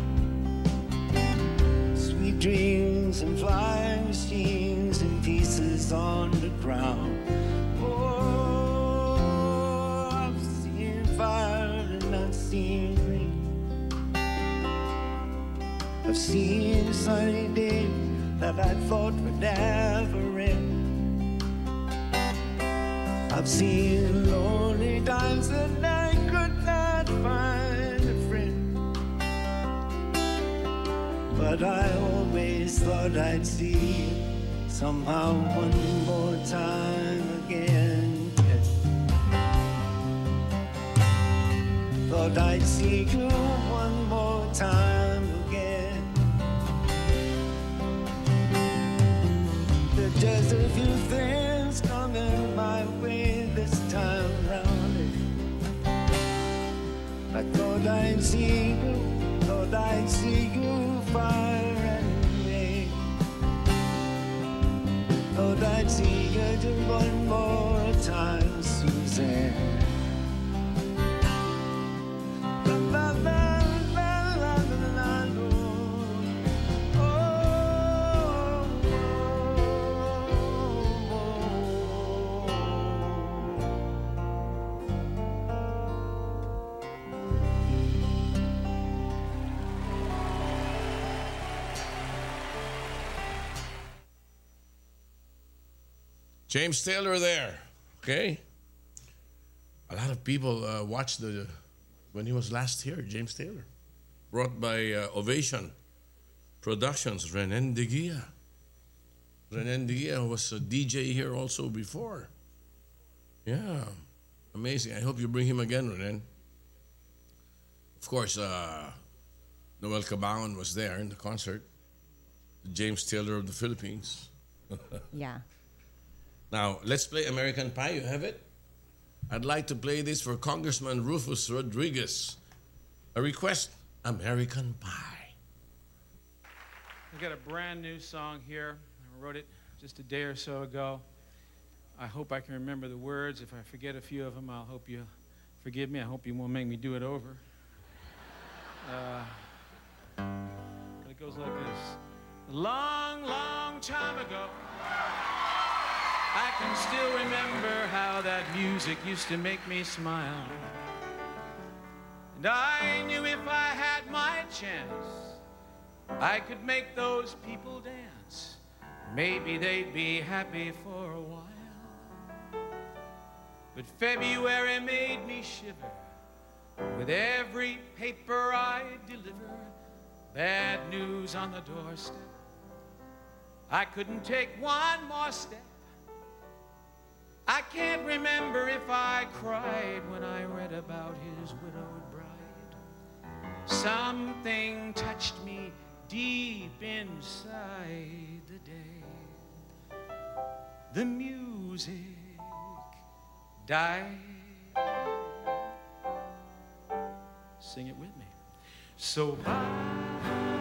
Sweet dreams and flying machines and pieces on the ground. Oh, I've seen fire and I've seen rain. I've seen sunny days that I thought would never end. I've seen lonely times that I could not find a friend. But I always thought I'd see somehow one more time again. Yes. Thought I'd see you one more time just a few things coming my way this time round. I thought I'd see you, thought I'd see you far and rain. Oh, I'd see you one more time, Suzanne. James Taylor there. Okay. A lot of people uh, watched the when he was last here. James Taylor, brought by uh, Ovation Productions. Renen De Guia. Renen De Guia was a DJ here also before. Yeah, amazing. I hope you bring him again, Renen. Of course, uh, Noel Cabangon was there in the concert. James Taylor of the Philippines. Yeah. Now, let's play American Pie. You have it? I'd like to play this for Congressman Rufus Rodriguez. A request American Pie. I've got a brand new song here. I wrote it just a day or so ago. I hope I can remember the words. If I forget a few of them, I'll hope you forgive me. I hope you won't make me do it over. Uh, but it goes like this. Long, long time ago, I can still remember how that music used to make me smile. And I knew if I had my chance, I could make those people dance. Maybe they'd be happy for a while. But February made me shiver with every paper I deliver. Bad news on the doorstep. I couldn't take one more step. I can't remember if I cried when I read about his widowed bride. Something touched me deep inside the day. The music died. Sing it with me. So bye,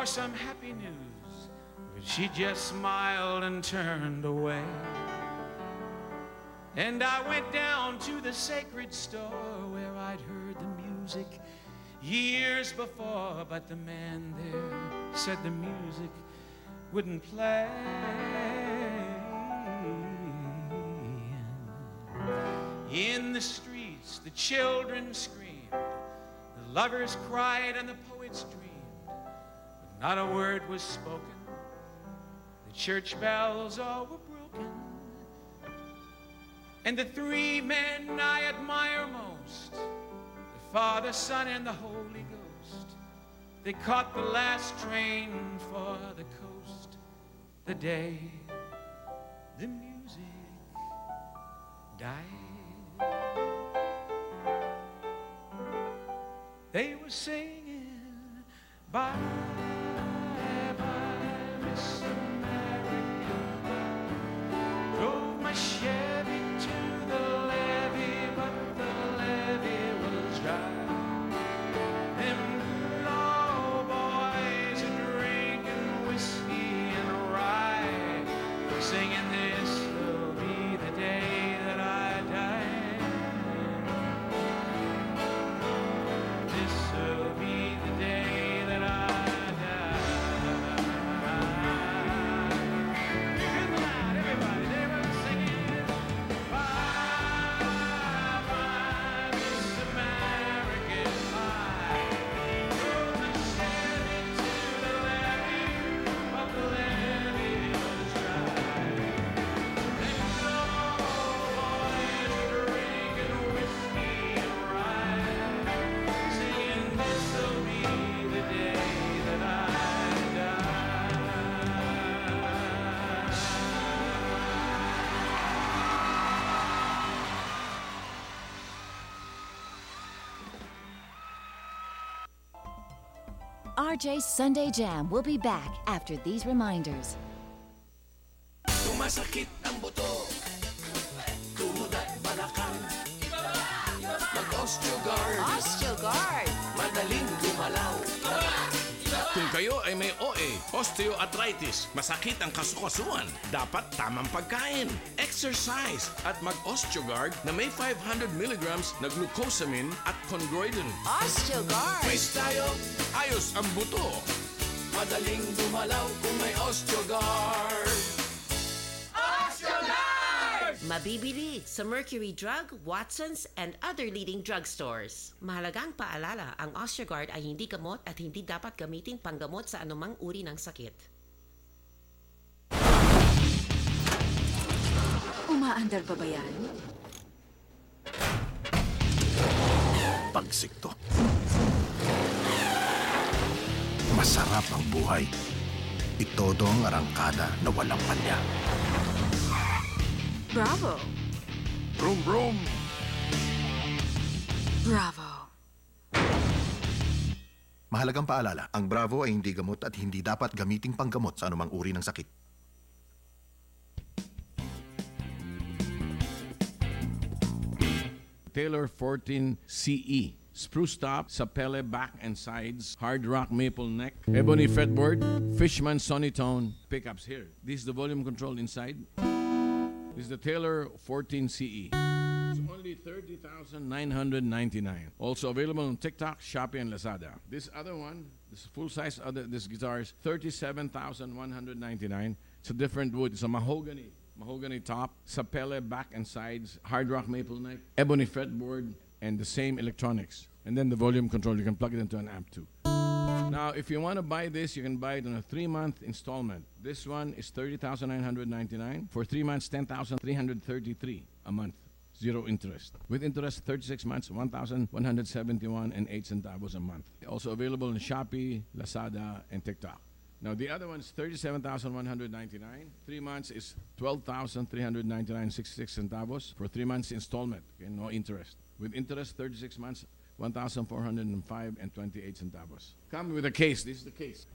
for some happy news, but she just smiled and turned away. And I went down to the sacred store where I'd heard the music years before, but the man there said the music wouldn't play. In the streets, the children screamed, the lovers cried, and the poets dreamed not a word was spoken. The church bells all were broken. And the three men I admire most the Father, Son, and the Holy Ghost they caught the last train for the coast. The day the music died. They were singing bye. American, drove my Chevy to the land. RJ Sunday Jam. We'll be back after these reminders. Tumasakit ang buto. Tuhod at balakang. Mag-osteogard. Osteogard. Madaling gumalaw. Kung kayo ay may OA, osteoarthritis, masakit ang kasukasuan, dapat tamang pagkain, exercise, at mag-osteogard na may 500 mg na glucosamine at chondroitin. Osteogard! Quiz tayo! Ayos ang buto. Madaling dumalaw kung may Osteogard. Mabibili sa Mercury Drug, Watson's, and other leading drugstores. Mahalagang paalala, ang Osteogard ay hindi gamot at hindi dapat gamitin panggamot sa anumang uri ng sakit. Umaandar pa ba yan? Pagsikto. Masarap ang buhay. Itodo ang arangkada na walang palya. Bravo! Brum brum! Bravo! Mahalagang paalala, ang Bravo ay hindi gamot at hindi dapat gamiting panggamot sa anumang uri ng sakit. Taylor 14 CE. Spruce top, sapele back and sides, hard rock maple neck, ebony fretboard, fishman sonitone pickups here. This is the volume control inside. This is the Taylor 14 CE. It's only 30,999. Also available on TikTok, Shopee, and Lazada. This other one, this full size other this guitar is 37,199. It's a different wood. It's a mahogany. Mahogany top, sapele back and sides, hard rock maple neck, ebony fretboard, and the same electronics. And then the volume control, you can plug it into an amp too. Now, if you want to buy this, you can buy it on a three-month installment. This one is thirty thousand nine hundred ninety-nine for three months, ten thousand three hundred thirty-three a month, zero interest. With interest, thirty-six months, one thousand one hundred seventy-one and eight centavos a month. Also available on Shopee, Lazada, and TikTok. Now the other one is thirty-seven thousand one hundred ninety-nine. Three months is twelve thousand three hundred ninety-nine sixty-six centavos for three months installment. Okay, no interest. With interest, thirty-six months, one thousand four hundred and five and twenty-eight centavos. Come with a case. This is the case.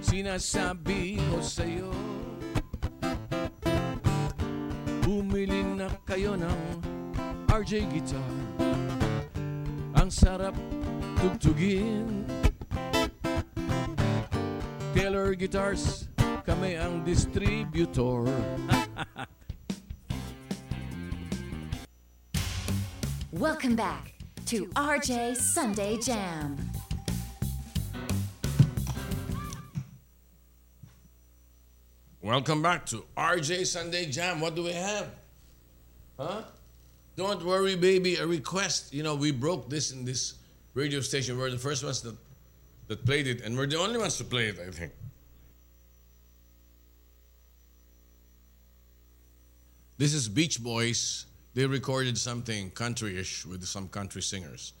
Sinasabi ko sa'yo Bumili na kayo ng RJ Guitar Ang sarap tugtugin Taylor Guitars Kami ang distributor Welcome back to RJ Sunday Jam. Welcome back to RJ Sunday Jam. What do we have? Huh? Don't worry, baby. A request. You know, we broke this in this radio station. We're the first ones that, that played it, and we're the only ones to play it, I think. This is Beach Boys. They recorded something country-ish with some country singers,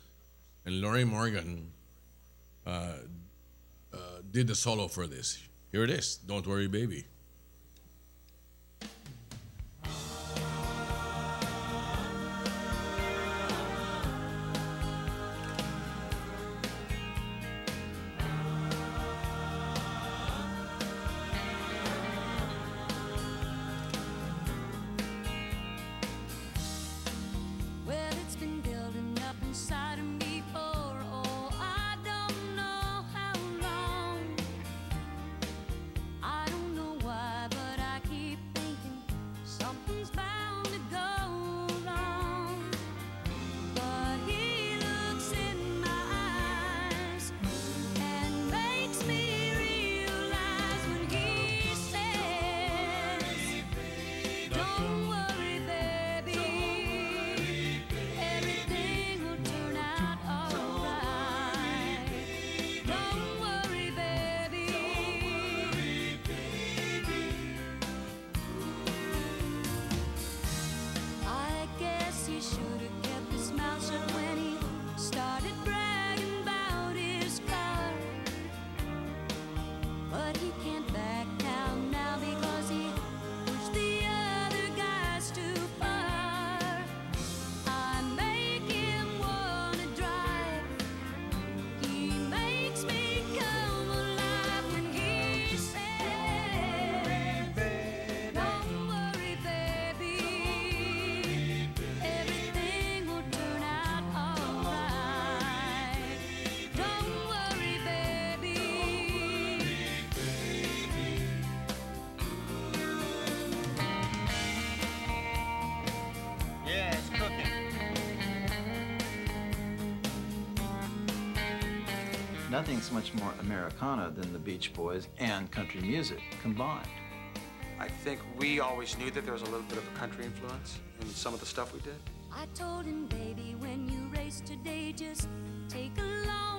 and Lorrie Morgan uh, uh, did the solo for this. Here it is. Don't worry, baby. Nothing's much more Americana than the Beach Boys and country music combined. I think we always knew that there was a little bit of a country influence in some of the stuff we did. I told him, baby, when you race today, just take along my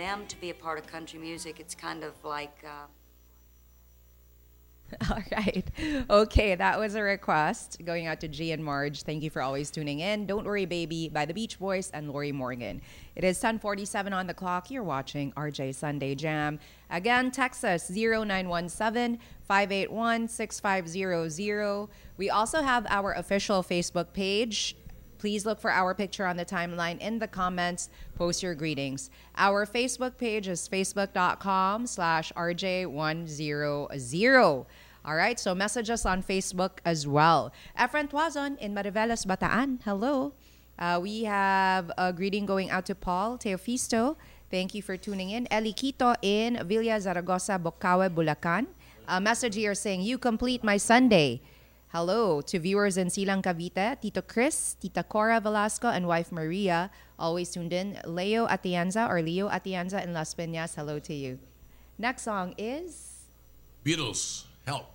them to be a part of country music, it's kind of like uh, All right. Okay, that was a request going out to G and Marge. Thank you for always tuning in. Don't Worry Baby by the Beach Boys and Lorrie Morgan. It is 1047 on the clock. You're watching RJ Sunday Jam. Again, Texas 0917-581-6500. We also have our official Facebook page. Please look for our picture on the timeline in the comments. Post your greetings. Our Facebook page is facebook.com slash RJ100. All right, so message us on Facebook as well. Efren Tuazon in Mariveles, Bataan. Hello. Uh, we have a greeting going out to Paul Teofisto. Thank you for tuning in. Eli Quito in Villa Zaragoza, Bocaue, Bulacan. A message here saying, You complete my Sunday. Hello to viewers in Silang Cavite, Tito Chris, Tita Cora Velasco, and wife Maria. Always tuned in. Leo Atienza or Leo Atienza in Las Piñas. Hello to you. Next song is Beatles, help.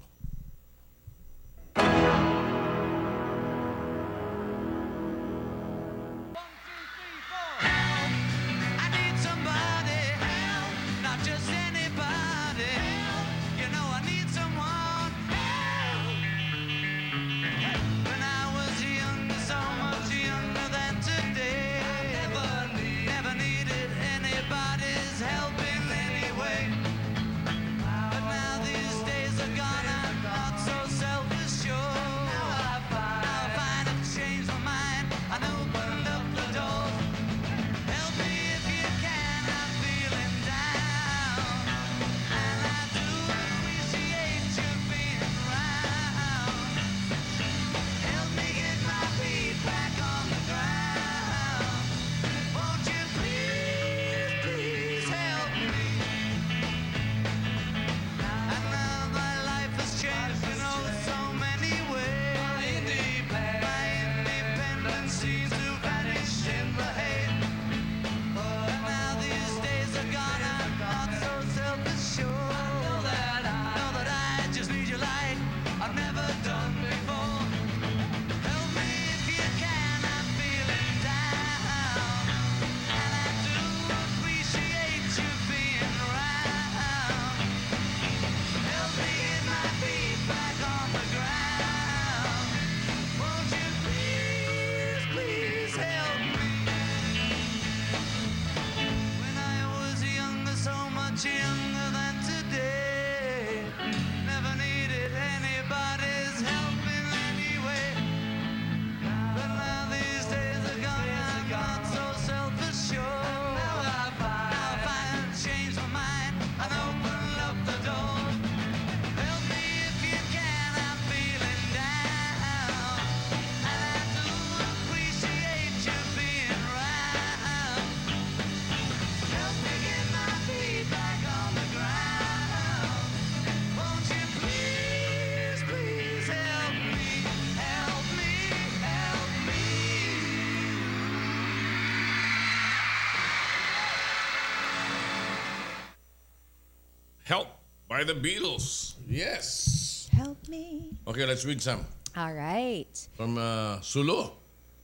By the Beatles. Yes. Help me. Okay, let's read some. All right. From uh, Sulu.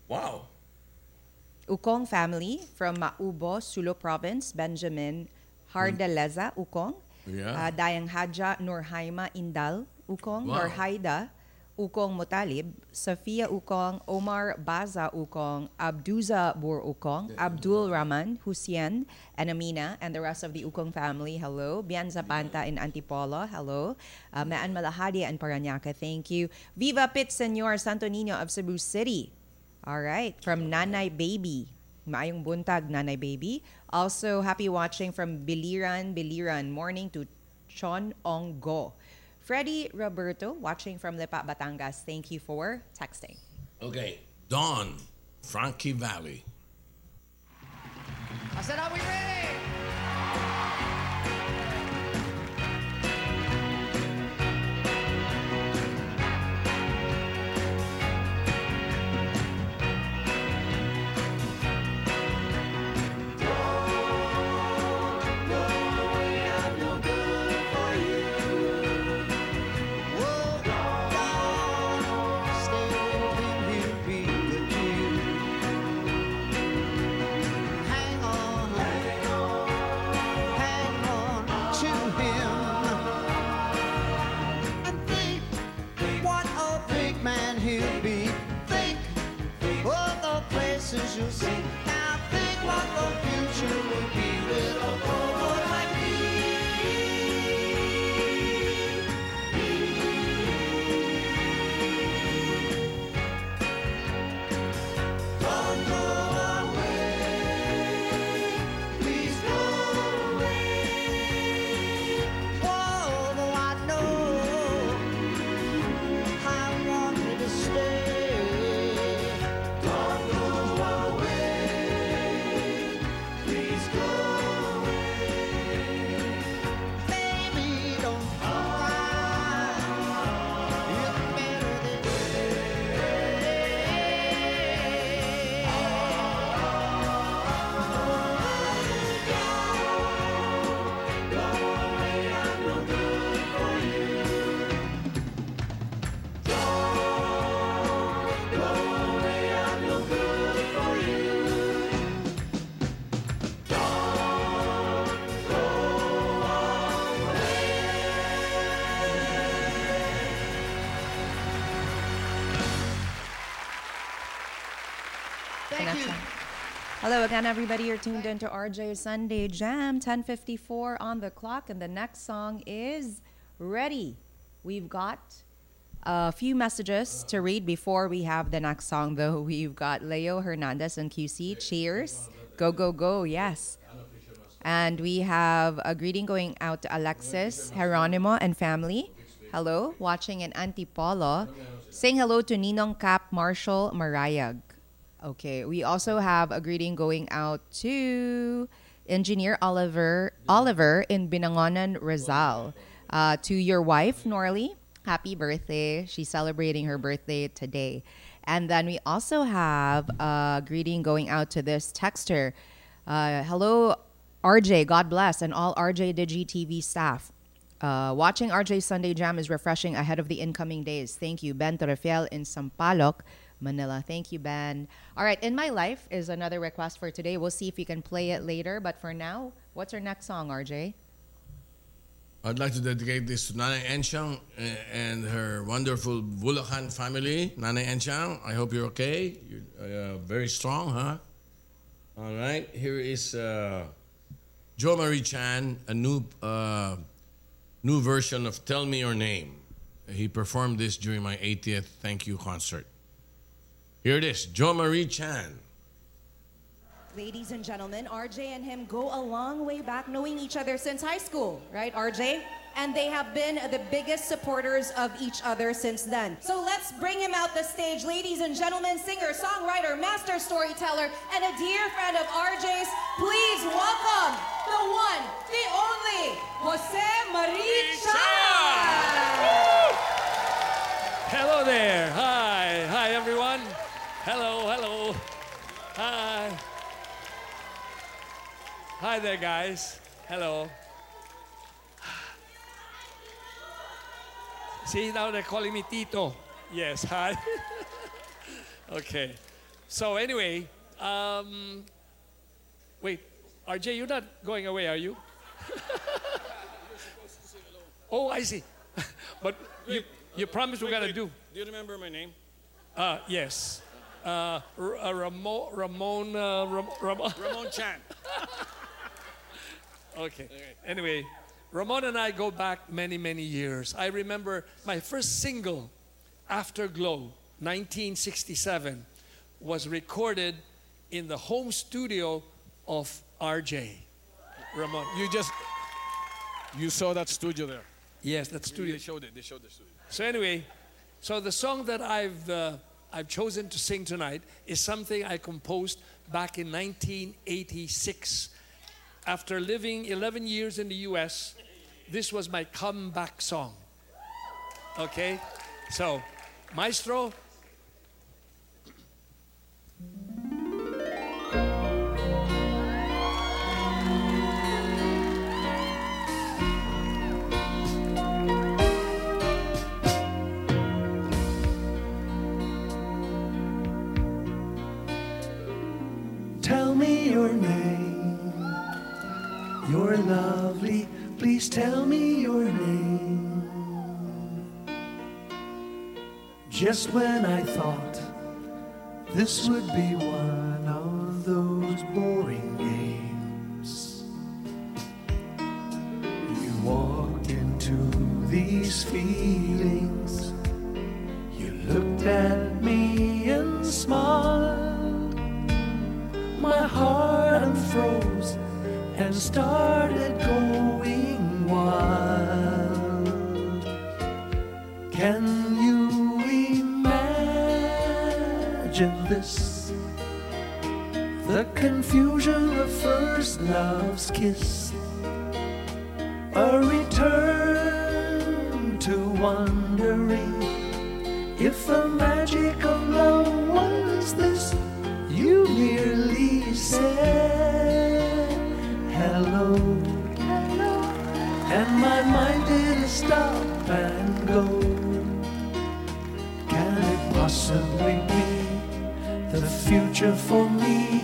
Wow. Ukong family from Maubo, Sulu Province, Benjamin Hardaleza Ukong. Yeah. Uh, Dayang Hadja Nurhaima Indal Ukong. Wow. Nurhaida Ukong Mutalib. Safia Ukong. Omar Baza Ukong. Abduza Bur Ukong. Abdul Rahman Hussein and Amina and the rest of the Ukong family. Hello. Bian Zapanta in Antipolo. Hello. Uh, Maan Malahadi and Paranaque. Thank you. Viva Pit Senor Santo Niño of Cebu City. All right. From Nanay Baby. Maayong buntag, Nanay Baby. Also, happy watching from Biliran, Biliran. Morning to Chon Ong Go. Freddie Roberto, watching from Lipa, Batangas. Thank you for texting. Okay. Dawn, Frankie Valli. I said, are we ready? Again, everybody. You're tuned into RJ Sunday Jam, 10:54 on the clock, and the next song is "Ready." We've got a few messages to read before we have the next song, though. We've got Leo Hernandez and QC. Cheers! Go go go! Yes. And we have a greeting going out to Alexis, Geronimo, and family. Hello, watching in Antipolo. Saying hello to Ninong Cap Marshall Marayag. Okay, we also have a greeting going out to Engineer Oliver Oliver in Binangonan, Rizal. Uh, to your wife, Norley, happy birthday. She's celebrating her birthday today. And then we also have a greeting going out to this texter. Uh, hello, RJ, God bless, and all RJ Digi TV staff. Uh, watching RJ Sunday Jam is refreshing ahead of the incoming days. Thank you, Ben Torrefiel in Sampaloc, Manila. Thank you, Ben. All right, In My Life is another request for today. We'll see if we can play it later. But for now, what's our next song, RJ? I'd like to dedicate this to Nana Enchang and her wonderful Bulacan family. Nana Enchang, I hope you're okay. You're uh, very strong, huh? All right, here is uh, Joe Marie Chan, a new, uh, new version of Tell Me Your Name. He performed this during my 80th thank you concert. Here it is, Joe Marie Chan. Ladies and gentlemen, RJ and him go a long way back knowing each other since high school, right, RJ? And they have been the biggest supporters of each other since then. So let's bring him out the stage. Ladies and gentlemen, singer, songwriter, master storyteller, and a dear friend of RJ's, please welcome the one, the only, Jose Mari Chan! Hello there. Hi. Hi, everyone. Hello, hello. Hi. Hi there, guys. Hello. See, now they're calling me Tito. Yes, hi. okay. So, anyway, um, wait, RJ, you're not going away, are you? oh, I see. but you, you promised we're gonna do. Do you remember my name? Uh, yes. Uh, R- uh, Ramon, Ramon, uh, Ram, Ram, Ramon Chan. okay. Anyway, Ramon and I go back many, many years. I remember my first single, Afterglow, 1967, was recorded in the home studio of RJ. Ramon. You just you saw that studio there. Yes, that studio. They showed it. They showed the studio. So anyway, so the song that I've uh, I've chosen to sing tonight is something I composed back in 1986. After living 11 years in the U.S., this was my comeback song. Okay, so Maestro. Your name. You're lovely. Please tell me your name. Just when I thought this would be one of those boring games, you walked into these feelings. You looked at and started going wild. Can you imagine this? The confusion of first love's kiss. A return to wondering if the magic of love was this. You merely said hello, hello, and my mind didn't stop and go. Can it possibly be the future for me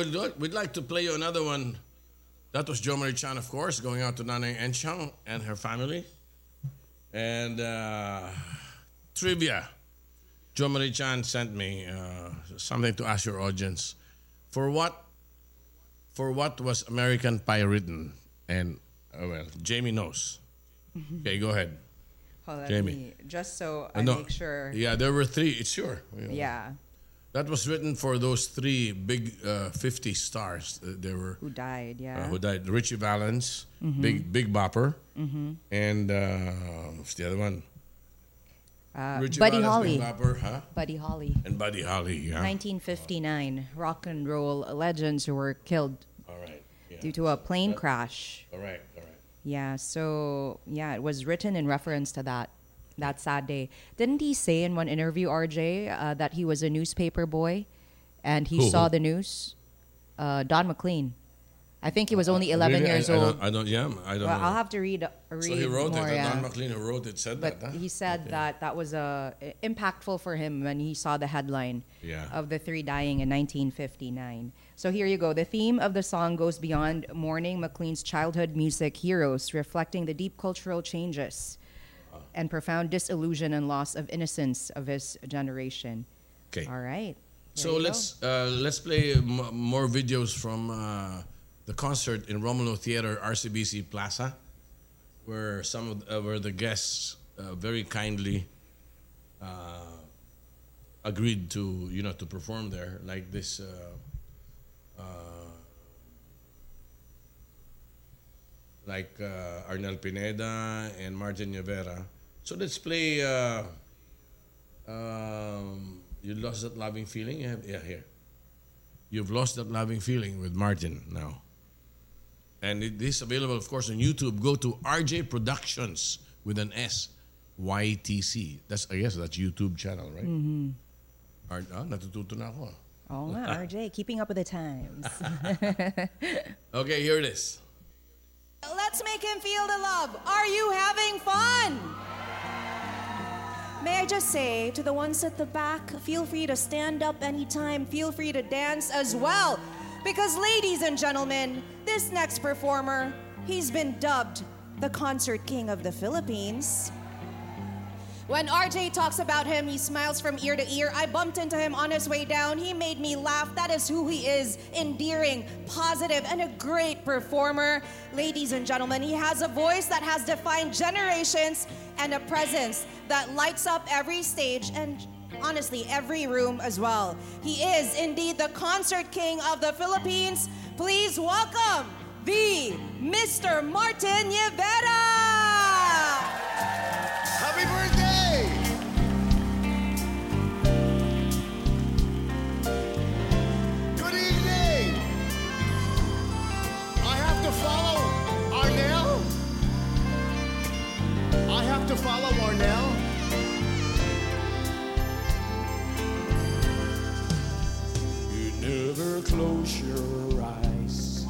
we'd, we'd like to play you another one. That was Jo Marie Chan, of course, going out to Nanay Enchang and her family. And uh, trivia. Jo Marie Chan sent me uh, something to ask your audience. For what, for what was American Pie written? And, uh, well, Jamie knows. Okay, go ahead. Hold Jamie. me- just so I no, make sure. Yeah, there were three. It's sure. Yeah. That was written for those three big uh, 50 stars. Uh, They were Who died? uh, Yeah. who died? Ritchie Valens, Mhm. Big Big Bopper, Mhm. and uh, what's the other one? Uh, Ritchie Buddy Valens, Holly. Big Bopper, huh? Buddy Holly. And Buddy Holly, yeah. 1959, rock and roll legends who were killed All right. yeah. due to a plane That- crash. All right, all right. Yeah, so yeah, it was written in reference to that that sad day. Didn't he say in one interview, RJ, uh, that he was a newspaper boy, and he Who, saw the news? Uh, Don McLean. I think he was only 11 Really? Years I, old. don't, I don't. Yeah, I don't well, know. I'll have to read. read so he wrote more, it. yeah. Don McLean, who wrote it, said But that. Huh? he said that that was uh, impactful for him when he saw the headline Yeah. of the three dying in 1959. So here you go. The theme of the song goes beyond mourning McLean's childhood music heroes, reflecting the deep cultural changes and profound disillusion and loss of innocence of his generation. Okay. All right. There So let's uh, let's play m- more videos from uh, the concert in Romulo Theater, RCBC Plaza, where some of uh, where the guests uh, very kindly uh, agreed to you know to perform there, like this. Uh, uh, like uh, Arnel Pineda and Martin Nievera. So let's play. Uh, um, you lost that loving feeling. You have, yeah, here. You've lost that loving feeling with Martin now, and it is available, of course, on YouTube. Go to RJ Productions with an S, YTC. That's I guess that's YouTube channel, right? Mm-hmm. Ar- ah, natututo na ako. nga, RJ, keeping up with the times. Okay, here it is. Let's make him feel the love. Are you having fun? May I just say to the ones at the back, feel free to stand up anytime, feel free to dance as well. Because, ladies and gentlemen, this next performer, he's been dubbed the concert king of the Philippines. When RJ talks about him, he smiles from ear to ear. I bumped into him on his way down. He made me laugh. That is who he is endearing, positive, and a great performer. Ladies and gentlemen, he has a voice that has defined generations and a presence that lights up every stage and honestly every room as well. He is indeed the concert king of the Philippines. Please welcome the Mr. Martin Nievera. I have to follow Arnel? You never close your eyes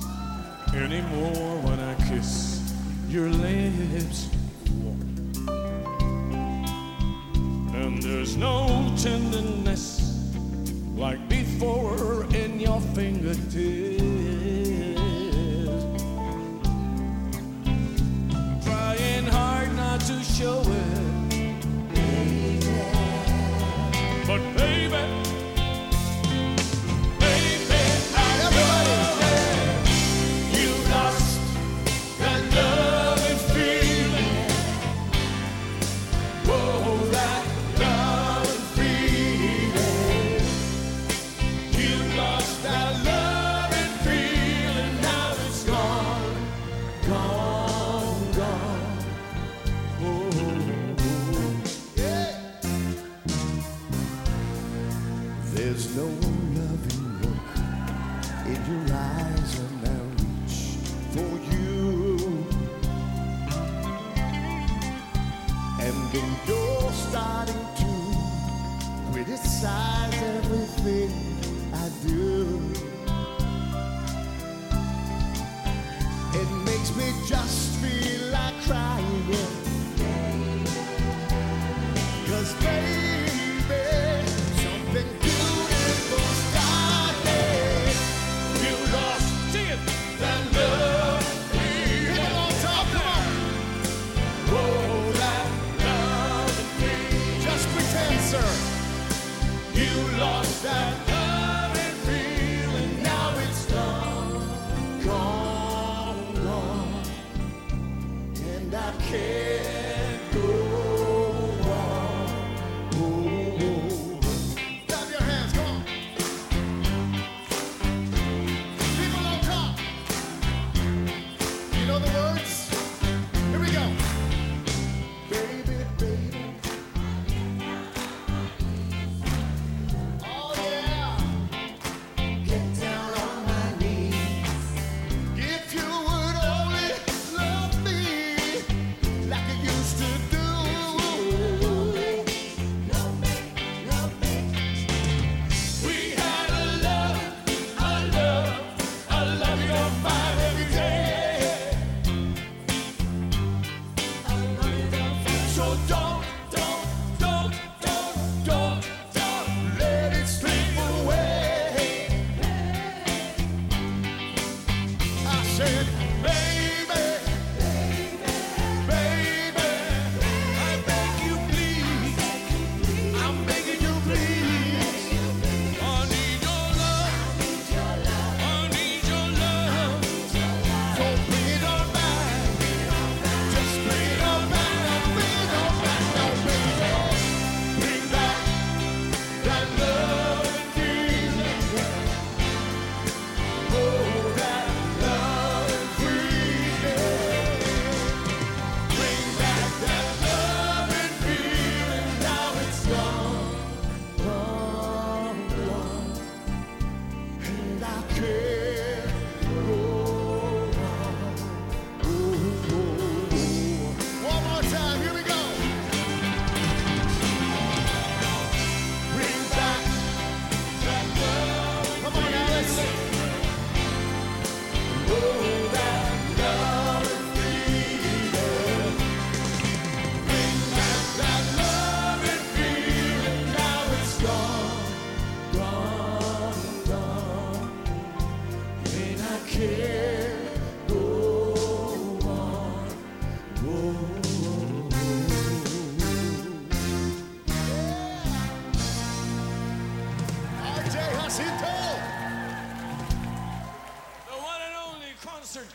anymore when I kiss your lips. And there's no tenderness like before in your fingertips. Trying hard not to show it. And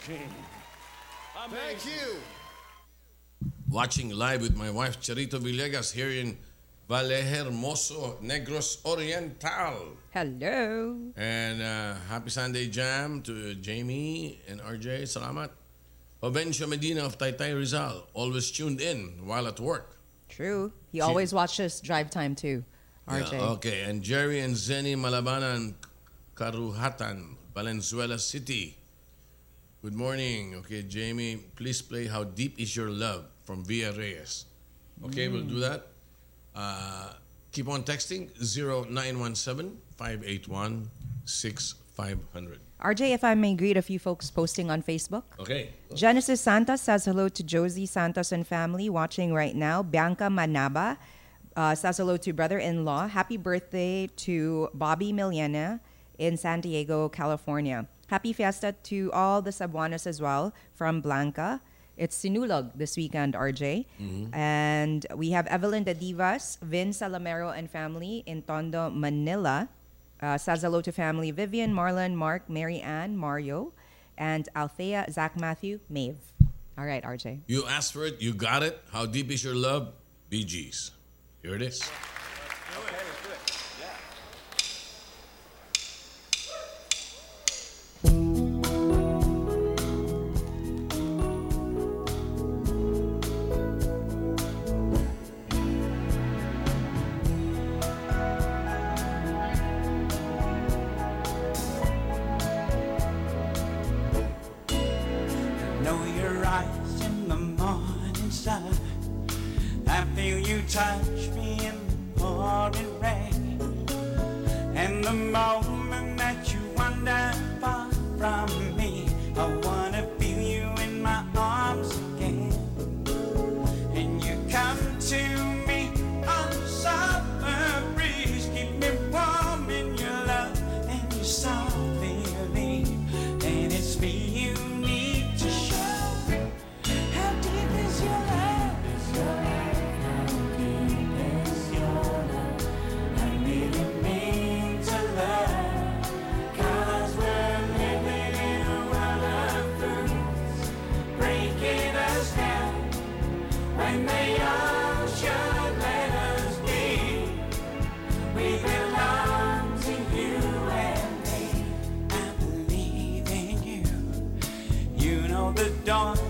concert king. Thank you. Watching live with my wife Charito Villegas here in Valle Hermoso, Negros Oriental. Hello. And uh, happy Sunday Jam to Jamie and RJ. Salamat. Ovencio Medina of Taytay Rizal, always tuned in while at work. True. He always watches Drive Time too. RJ. Yeah, okay, and Jerry and Zenny Malabanan, Karuhatan, Valenzuela City. Good morning. Okay, Jamie, please play How Deep Is Your Love from Via Reyes. Okay, we'll do that. Uh, keep on texting 0917 581 6500. RJ, if I may greet a few folks posting on Facebook. Okay. Genesis Santos says hello to Josie Santos and family watching right now. Bianca Manaba uh, says hello to brother-in-law. Happy birthday to Bobby Miliana in San Diego, California. Happy fiesta to all the Cebuanos as well from Blanca. It's Sinulog this weekend, RJ. And we have Evelyn de Divas, Vin Salamero and family in Tondo, Manila. Uh, says hello to family Vivian, Marlon, Mark, Mary Ann, Mario, and Althea, Zach Matthew, Maeve. All right, RJ. You asked for it, you got it. How Deep Is Your Love? Bee Gees. Here it is.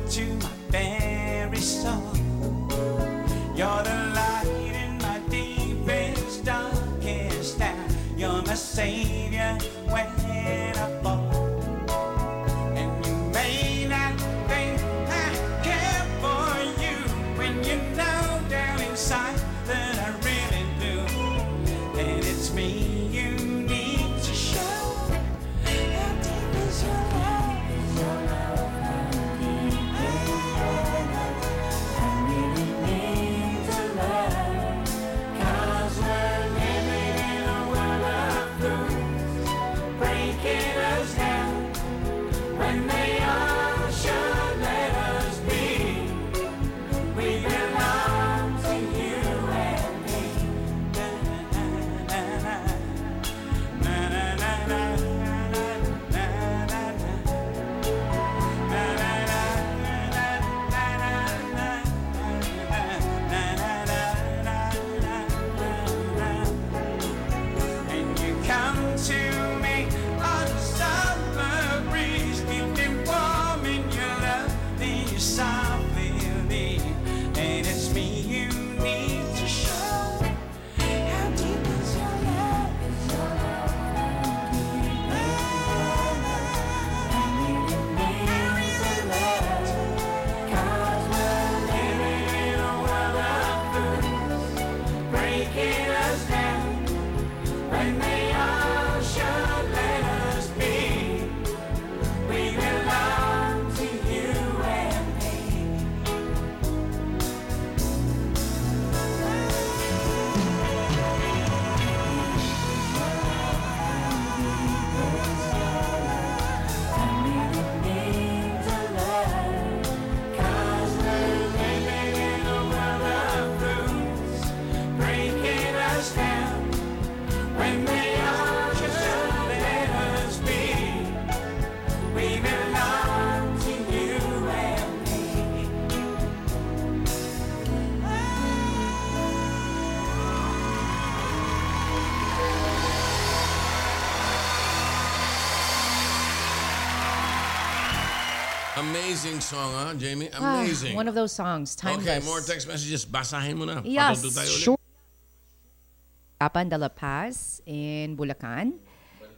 Door Amazing song, huh, Jamie? Ah, Amazing. one of those songs, timeless. Okay, more text messages. Basahin mo na. Yes, sure. Kapan de La Paz in Bulacan.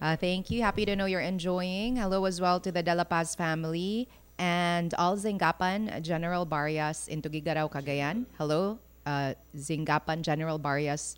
Uh, thank you. Happy to know you're enjoying. Hello as well to the De La Paz family and all Zingapan General Barrias in Tuguegarao, Cagayan. Hello, uh, Zingapan General Barrias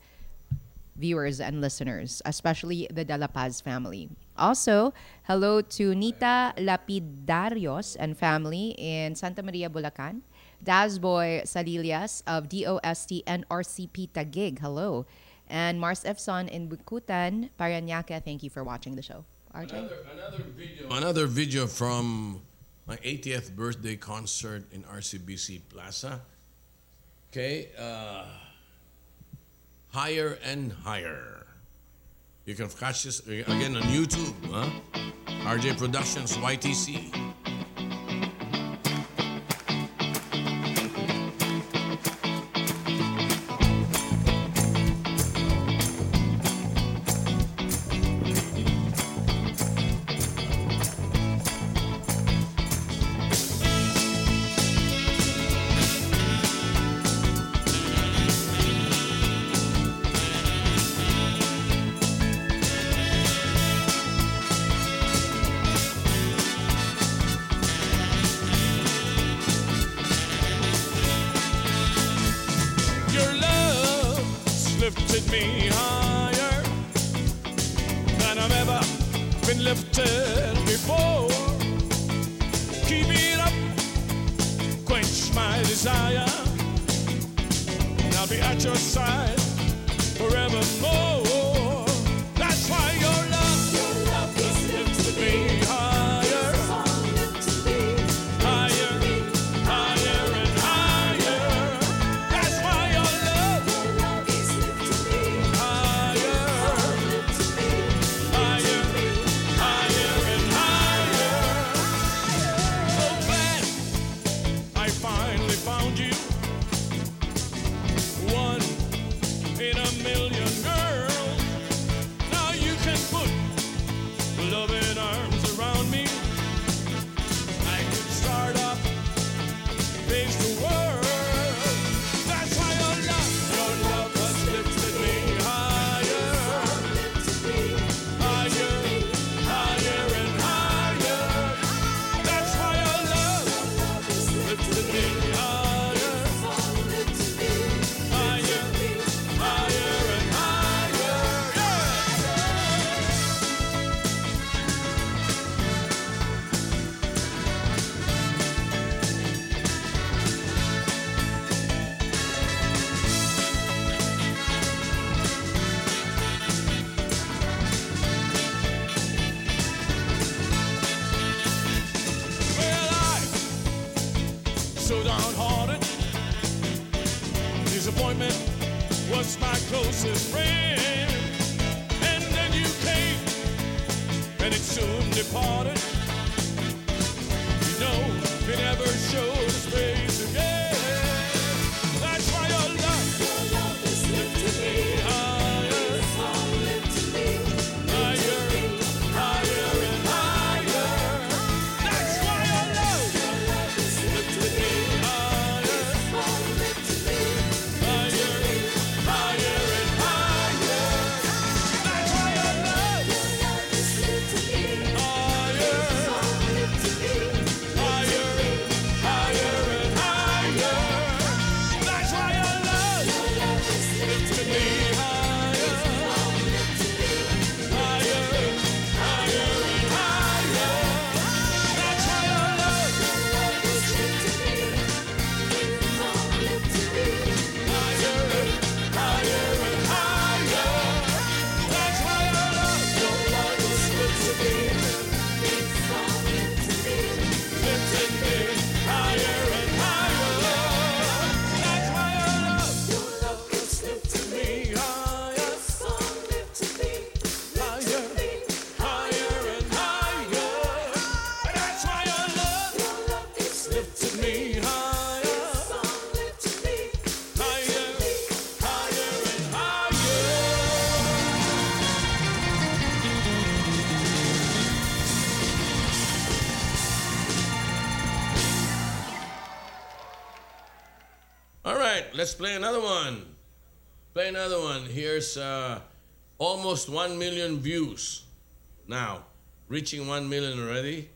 viewers and listeners, especially the De La Paz family. Also, hello to Nita Lapidarios and family in Santa Maria, Bulacan. Dazboy Salilias of DOST and RCP Taguig. Hello. And Mars Efson in Bukutan, Paranaque. Thank you for watching the show. RJ? Another video. Another video from my 80th birthday concert in RCBC Plaza. Okay, uh, higher and higher. You can catch this again on YouTube. Huh? RJ Productions YTC. Let's play another one. Play another one. Here's uh, almost 1 million views now, reaching 1 million already.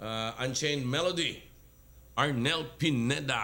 Uh, Unchained Melody, Arnel Pineda.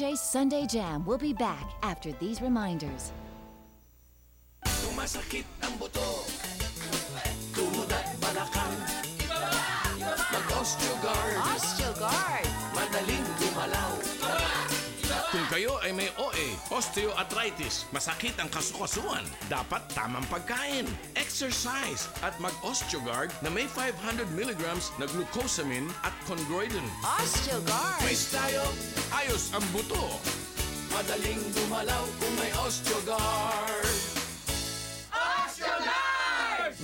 DJ Sunday Jam will be back after these reminders. Sumasakit ang buto, tuhod at balakang, mag-osteogard, Osteogard! madaling gumalaw. Kung kayo ay may OA, osteoarthritis, masakit ang kasukasuan, dapat tamang pagkain exercise, at mag-Osteogard na may 500 milligrams na glucosamine at chondroitin. Osteogard. May tayo, ayos ang buto. Madaling dumalaw kung may Osteogard.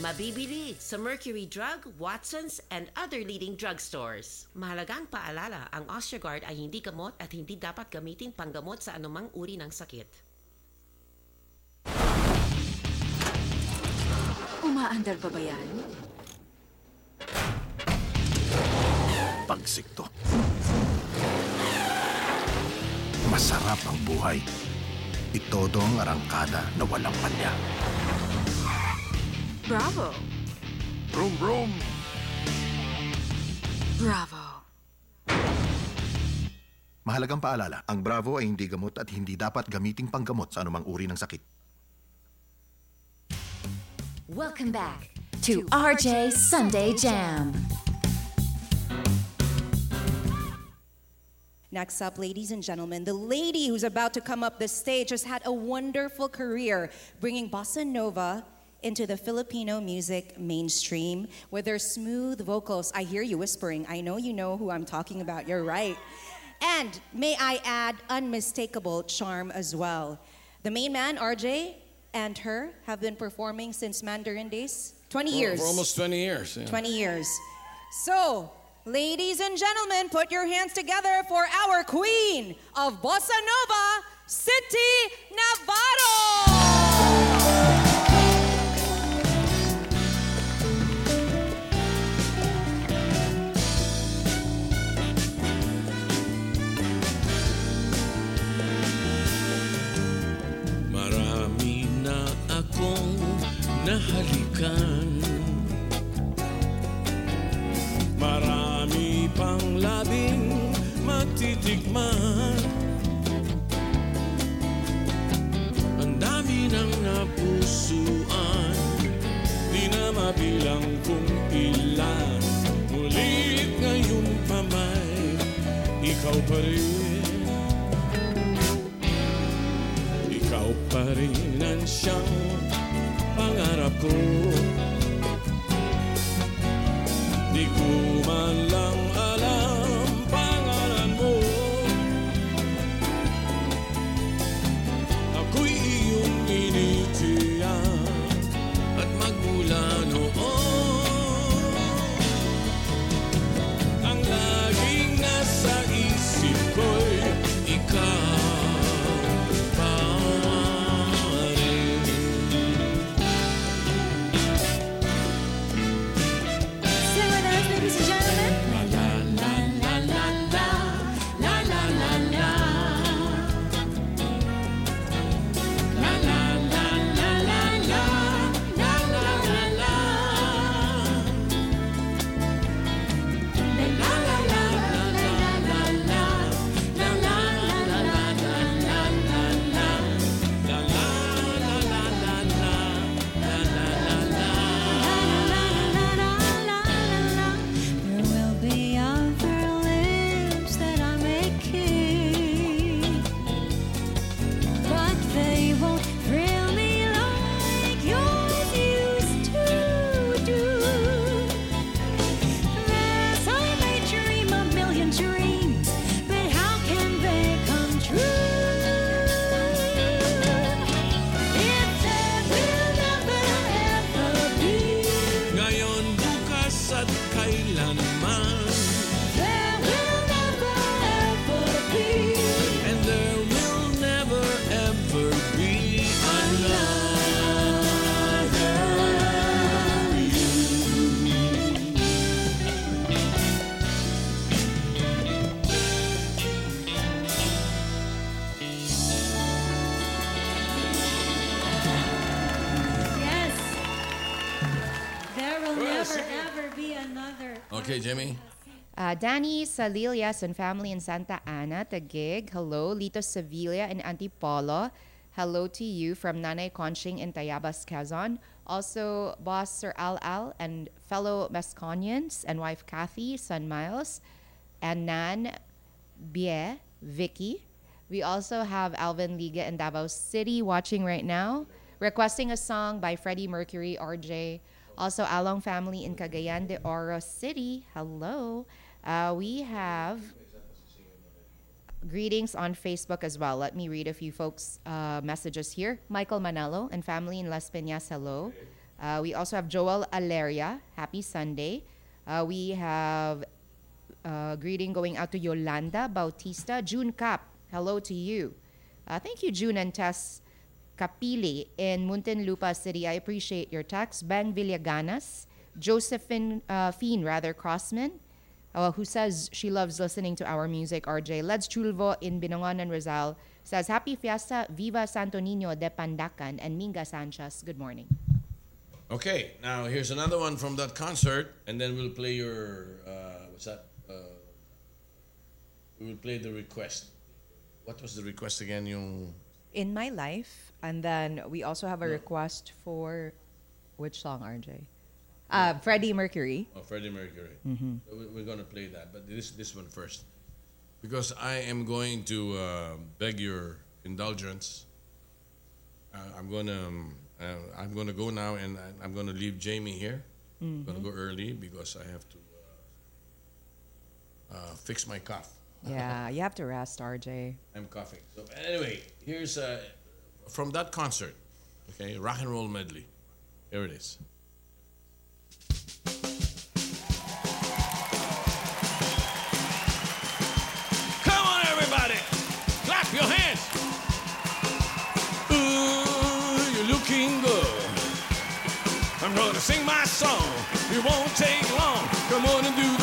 Mabibili sa Mercury Drug, Watson's, and other leading drugstores. Mahalagang paalala, ang Osteogard ay hindi gamot at hindi dapat gamitin panggamot sa anumang uri ng sakit. Umaandar pa ba yan? Pagsikto. Masarap ang buhay. Itodo ang arangkada na walang palya. Bravo! Brum brum! Bravo! Mahalagang paalala, ang Bravo ay hindi gamot at hindi dapat gamiting panggamot sa anumang uri ng sakit. Welcome back to RJ Sunday Jam. Next up, ladies and gentlemen, the lady who's about to come up the stage has had a wonderful career bringing bossa nova into the Filipino music mainstream with her smooth vocals. I hear you whispering. I know you know who I'm talking about. You're right. And may I add, unmistakable charm as well. The main man, RJ, and her have been performing since Mandarin days 20 For- years. For almost 20 years. yeah. 20 years. So, ladies and gentlemen, put your hands together for our queen of Bossa Nova, Sitti Navarro. Nahalikan Marami pang labing matitikman Ang dami ng napusuan Di na mabilang kung ilan. Mulit ngayon pa may ikaw pa rin. Ikaw pa rin ang siyang arabku di kumalah. Okay, Jimmy. Uh, Danny Salilias and family in Santa Ana, Taguig. Hello. Lito Sevilla and Auntie Antipolo. Hello to you from Nanay Conching in Tayabas, Quezon. Also, boss Sir Al Al and fellow Masconians and wife Kathy, son Miles, and Nan Bie, Vicky We also have Alvin Liga in Davao City watching right now, requesting a song by Freddie Mercury, RJ. Also, Along family in Cagayan de Oro City. Hello. Uh, we have greetings on Facebook as well. Let me read a few folks' uh, messages here. Michael Manalo and family in Las Piñas, hello. Uh, we also have Joel Aleria, happy Sunday. Uh, we have uh, greeting going out to Yolanda Bautista. June Cap, hello to you. Uh, thank you, June and Tess Capili in Muntinlupa City. I appreciate your text. Ben Villaganas, Josephine uh, Fiend, rather, Crossman, uh, who says she loves listening to our music, RJ. Leds Chulvo in Binangonan, Rizal says, Happy Fiesta, Viva Santo Niño de Pandacan, and Minga Sanchez. Good morning. Okay, now here's another one from that concert, and then we'll play your uh, what's that? Uh, we will play the request. What was the request again? Yung In My Life, and then we also have a request for which song, RJ? Uh, Freddie Mercury. oh, Freddie Mercury. Mhm. So we- We're going to play that, but this this one first, because I am going to uh, beg your indulgence. Uh, I'm going to um, uh, I'm going to go now, and I- I'm going to leave Jamie here. I'm going to Mhm. go early because I have to uh, uh, fix my cough. Yeah, you have to rest, RJ. I'm coughing. So anyway, here's uh, from that concert. Okay, rock and roll medley. Here it is. Come on, everybody. Clap your hands. Ooh, you're looking good. I'm gonna sing my song. It won't take long. Come on and do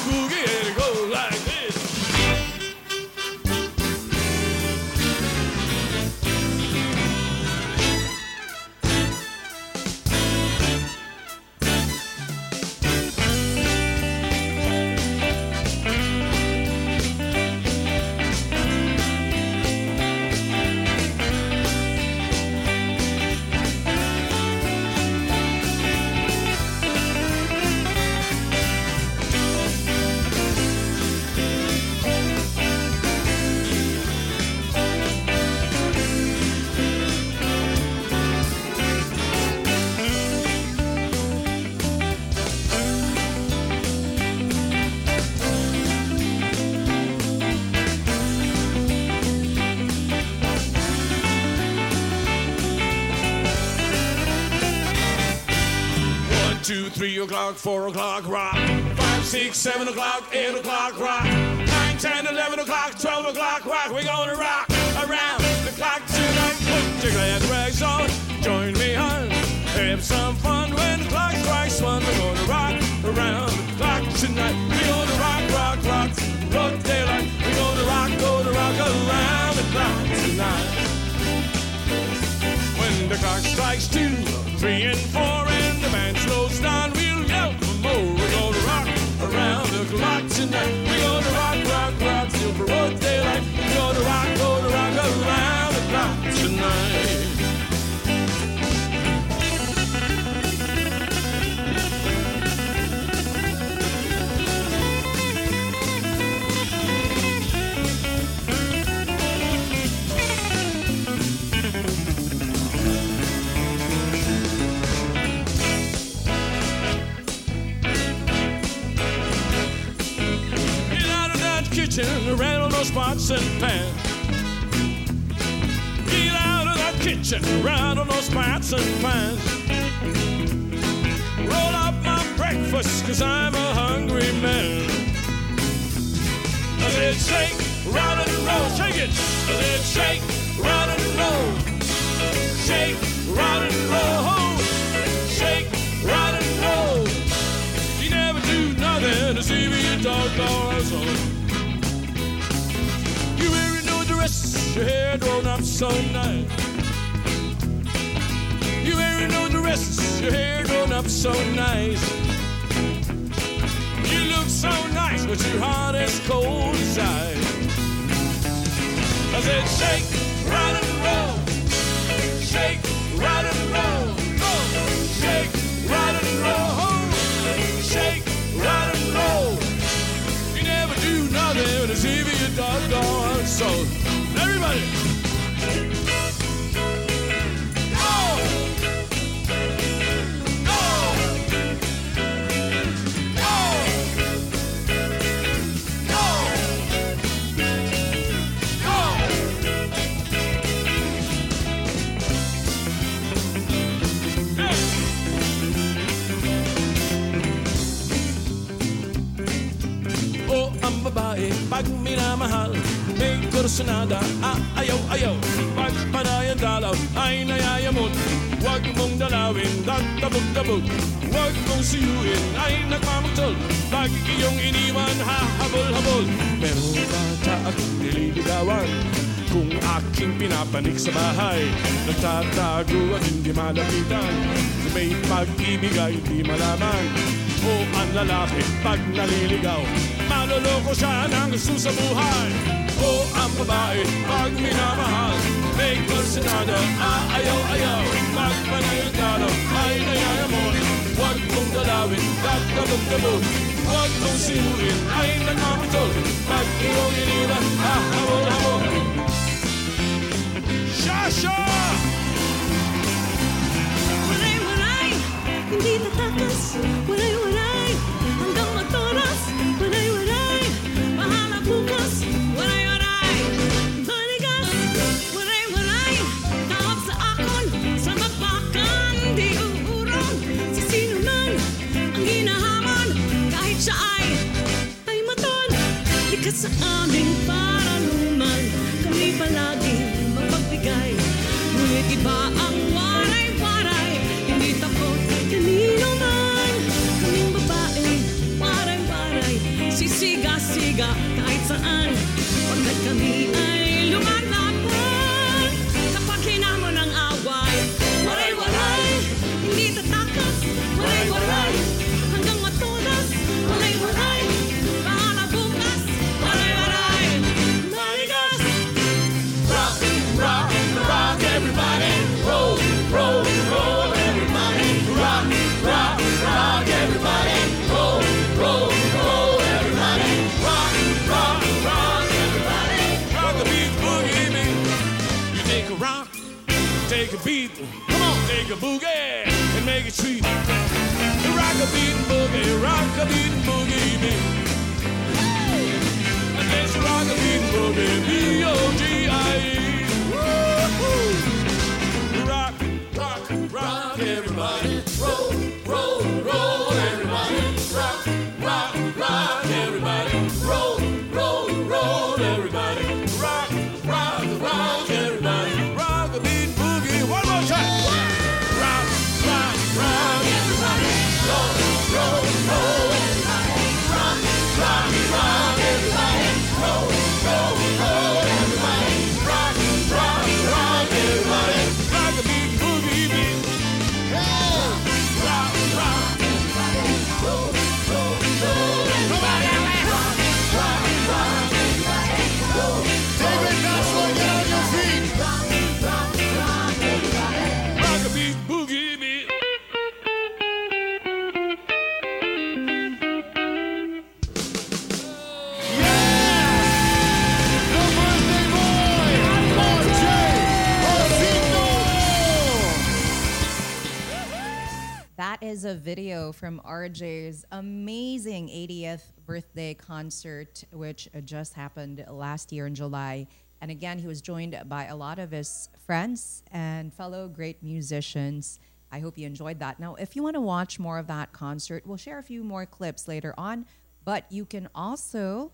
o'clock, four o'clock, rock. Five, six, seven o'clock, eight o'clock, rock. Nine, ten, eleven o'clock, twelve o'clock, rock. We're gonna rock around the clock tonight. Put your glad rags on, join me on. Have some fun when the clock strikes one. We're gonna rock around the clock tonight. We're gonna rock, rock, rock, rock daylight. We're gonna rock, gonna rock around the clock tonight. When the clock strikes two, three, and four, clock kitchen, rattle those pots and pans. Get out of that kitchen, rattle those pots and pans. Roll up my breakfast, cause I'm a hungry man. I said shake, rattle and roll, shake it. I said shake, rattle and roll. Shake, rattle and roll. Shake, rattle and roll. You never do nothing to see me a doggone soul. Dress, your hair drawn up so nice. You wearing no dress, your hair drawn up so nice. You look so nice, but your heart is cold as ice. I said, shake, right and roll. Shake, right and roll. Oh, shake, right and roll. Shake, right and roll. You never do nothing see me a doggone soul. Himmel! Auf! Auf! Auf! Auf! Hey! Oh, am Babae, pag minamahal May kursunada, ah, ayaw, ayaw. Pag panayan dalaw ay nayayamot. Huwag mong dalawin, tatabog-tabog Huwag mong suyuin, ay nagmamagtol Pag iyong iniwan, hahabol-habol Pero bata at nililigawan? Kung aking pinapanik sa bahay Nagtatago at hindi malapitan. May pag-ibig ay hindi malaman. O ang lalaki pag naliligaw Maloloko siya ng gusto sa buhay. O ang babae pag minamahal May kursinada, aayaw-ayaw Pag panayang talo ay nayayamon. Huwag mong dalawin, kakabog-kabog Huwag mong sinuin, ay nagmamatol Pag iyong iniwan, hahabol-habol Shasha! Walay-walay, hindi tatakas Walay-walay, sa aming paraluman Kami palagi mapagbigay. Ngunit iba ang kahit Take a boogie and make it sweet. Rock a beat and boogie, rock a beat and boogie. And dance rock a beat and boogie, B-O-G-I-E. Rock, rock, rock, everybody. From RJ's amazing 80th birthday concert, which just happened last year in July. And again, he was joined by a lot of his friends and fellow great musicians. I hope you enjoyed that. Now, if you want to watch more of that concert, we'll share a few more clips later on, but you can also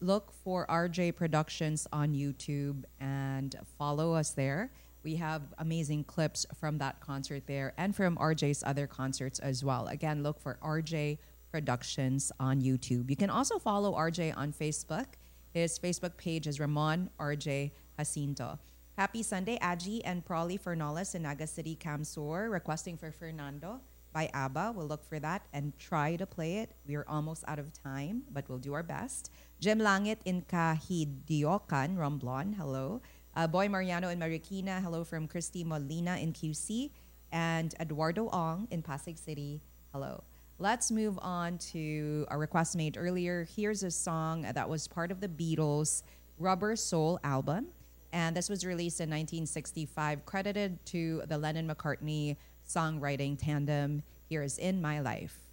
look for RJ Productions on YouTube and follow us there. We have amazing clips from that concert there and from RJ's other concerts as well. Again, look for RJ Productions on YouTube. You can also follow RJ on Facebook. His Facebook page is Ramon RJ Jacinto. Happy Sunday, Aji and Prolly Fernales in Naga City, CamSur, requesting for Fernando by ABBA. We'll look for that and try to play it. We are almost out of time, but we'll do our best. Jim Langit in Cajidiocan, Romblon, hello. Uh, Boy Mariano in Marikina. Hello from Christy Molina in QC. And Eduardo Ong in Pasig City. Hello. Let's move on to a request made earlier. Here's a song that was part of the Beatles' Rubber Soul album. And this was released in 1965, credited to the Lennon McCartney songwriting tandem. Here is In My Life.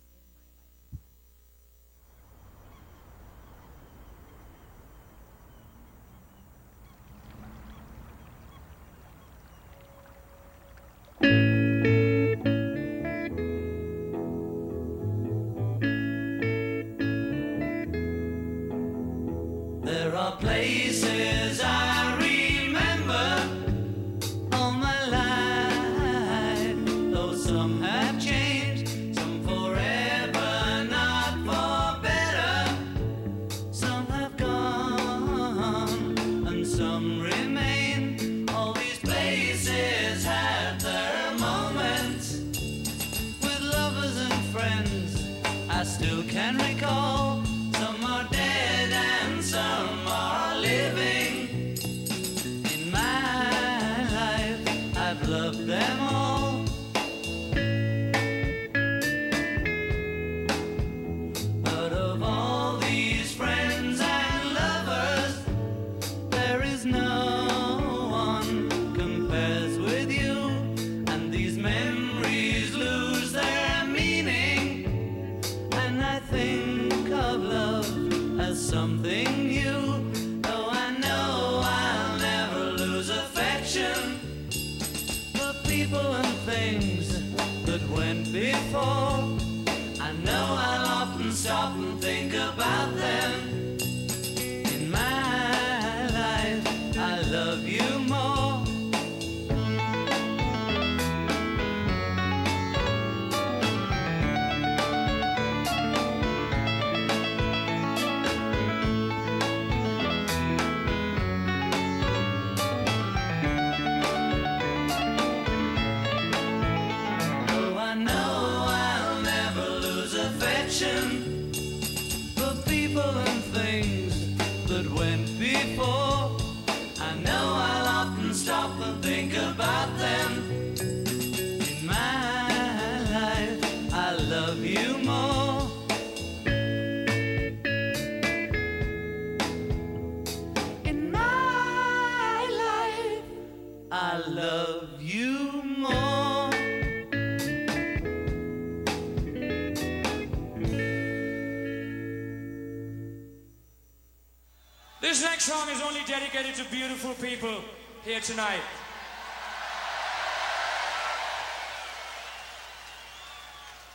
next song is only dedicated to beautiful people here tonight.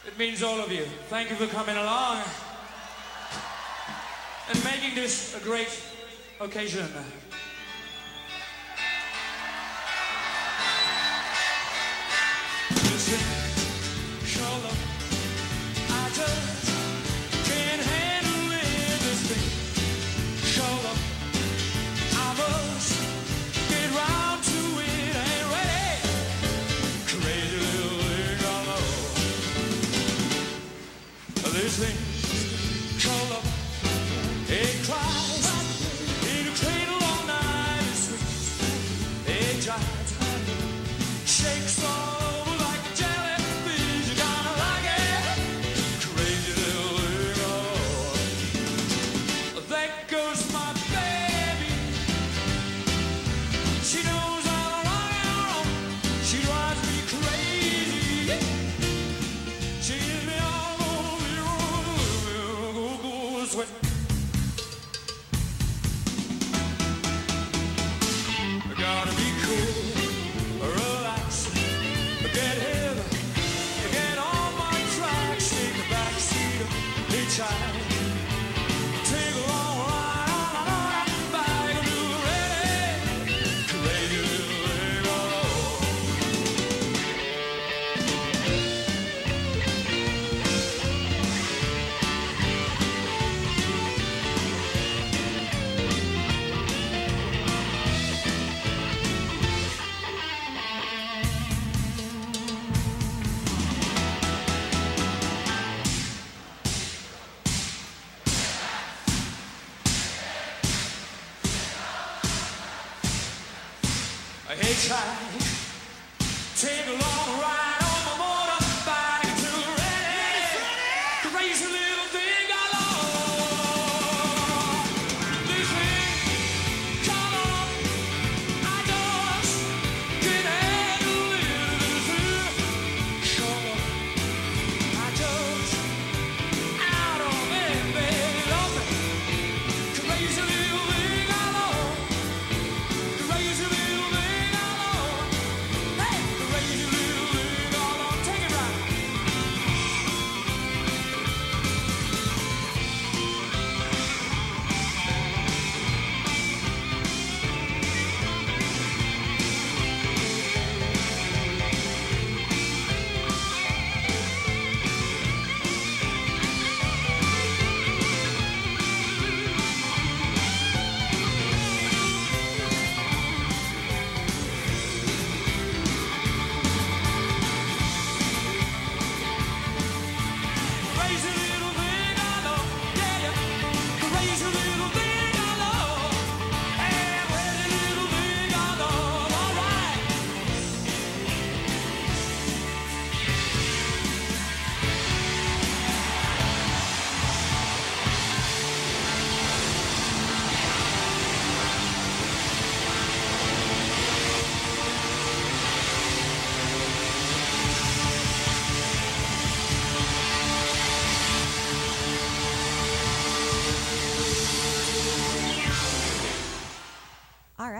It means all of you. Thank you for coming along and making this a great occasion.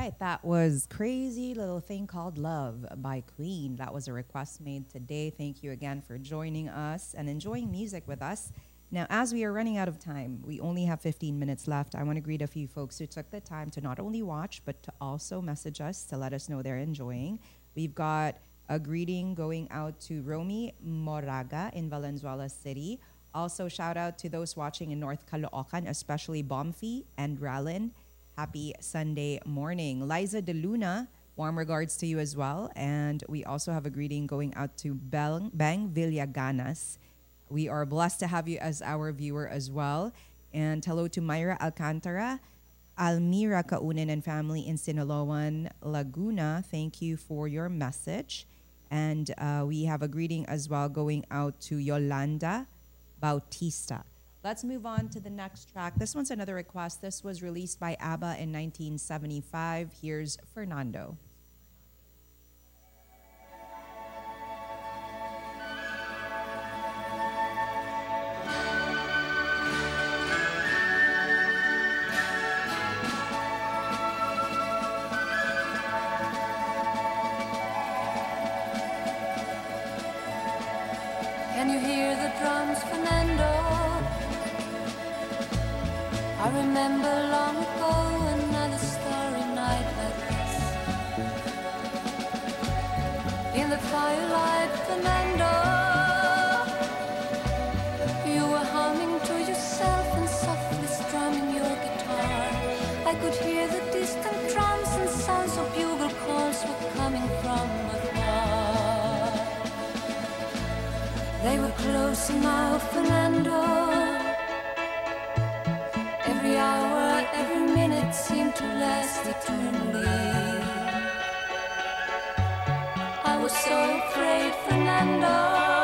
Right, that was Crazy Little Thing Called Love by Queen. That was a request made today. Thank you again for joining us and enjoying music with us. Now, as we are running out of time, we only have 15 minutes left. I want to greet a few folks who took the time to not only watch, but to also message us to let us know they're enjoying. We've got a greeting going out to Romy Moraga in Valenzuela City. Also, shout out to those watching in North Caloocan, especially Bomfi and Ralin. Happy Sunday morning. Liza De Luna, warm regards to you as well. And we also have a greeting going out to Bang, Bang Villaganas. We are blessed to have you as our viewer as well. And hello to Myra Alcantara, Almira Kaunin and family in Siniloan, Laguna. Thank you for your message. And uh, we have a greeting as well going out to Yolanda Bautista. Let's move on to the next track. This one's another request. This was released by ABBA in 1975. Here's Fernando. They were close now, Fernando. Hour, every minute seemed to last eternally. I was so afraid, Fernando.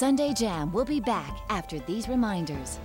Sunday Jam will be back after these reminders.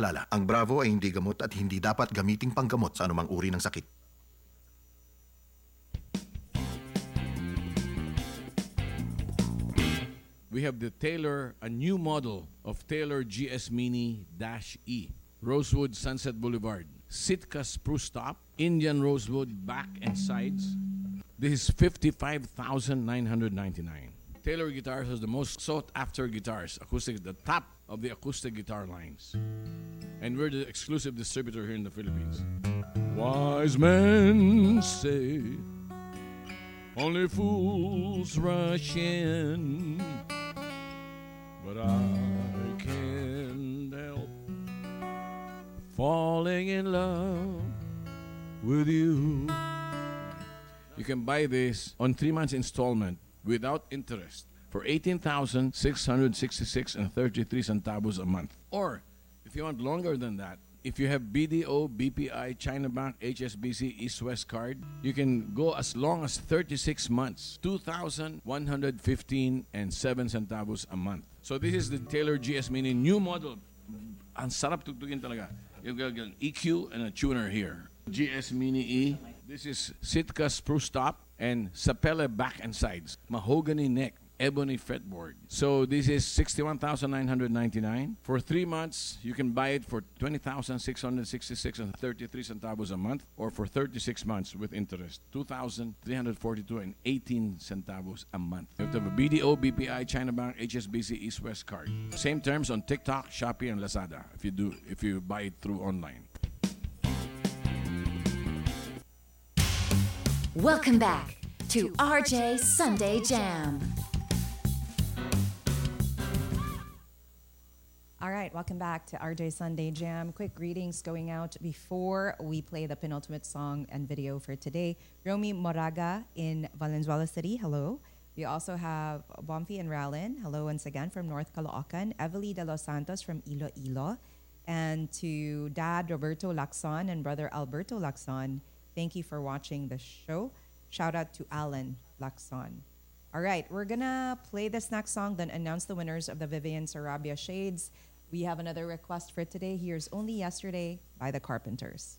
Paalala, ang Bravo ay hindi gamot at hindi dapat gamiting panggamot sa anumang uri ng sakit. We have the Taylor, a new model of Taylor GS Mini Dash E, Rosewood Sunset Boulevard, Sitka Spruce Top, Indian Rosewood back and sides. This is 55,999. Taylor Guitars has the most sought after guitars, acoustic, the top of the acoustic guitar lines. And we're the exclusive distributor here in the Philippines. Wise men say only fools rush in, but I can't help falling in love with you. You can buy this on three months installment without interest for 18,666 and 33 centavos a month. Or if you want longer than that, if you have BDO, BPI, China Bank, HSBC, East West card, you can go as long as 36 months, 2,115 and 7 centavos a month. So this is the Taylor GS Mini new model. Ang sarap tugtugin talaga. You've got an EQ and a tuner here. GS Mini E. This is Sitka Spruce Top and Sapele back and sides. Mahogany neck. Ebony fretboard. So this is 61,999. For three months, you can buy it for 20,666 and 33 centavos a month, or for 36 months with interest, 2,342 and 18 centavos a month. You have to have a BDO, BPI, China Bank, HSBC, East West card. Same terms on TikTok, Shopee, and Lazada. If you do, if you buy it through online. Welcome back to RJ Sunday Jam. All right, welcome back to RJ Sunday Jam. Quick greetings going out before we play the penultimate song and video for today. Romy Moraga in Valenzuela City, hello. We also have Bomfi and Ralin, hello once again from North Caloocan. Evely de los Santos from Iloilo. And to Dad Roberto Lacson and Brother Alberto Lacson, thank you for watching the show. Shout out to Alan Lacson. All right, we're gonna play this next song, then announce the winners of the Vivian Sarabia Shades. We have another request for today. Here's Only Yesterday by the Carpenters.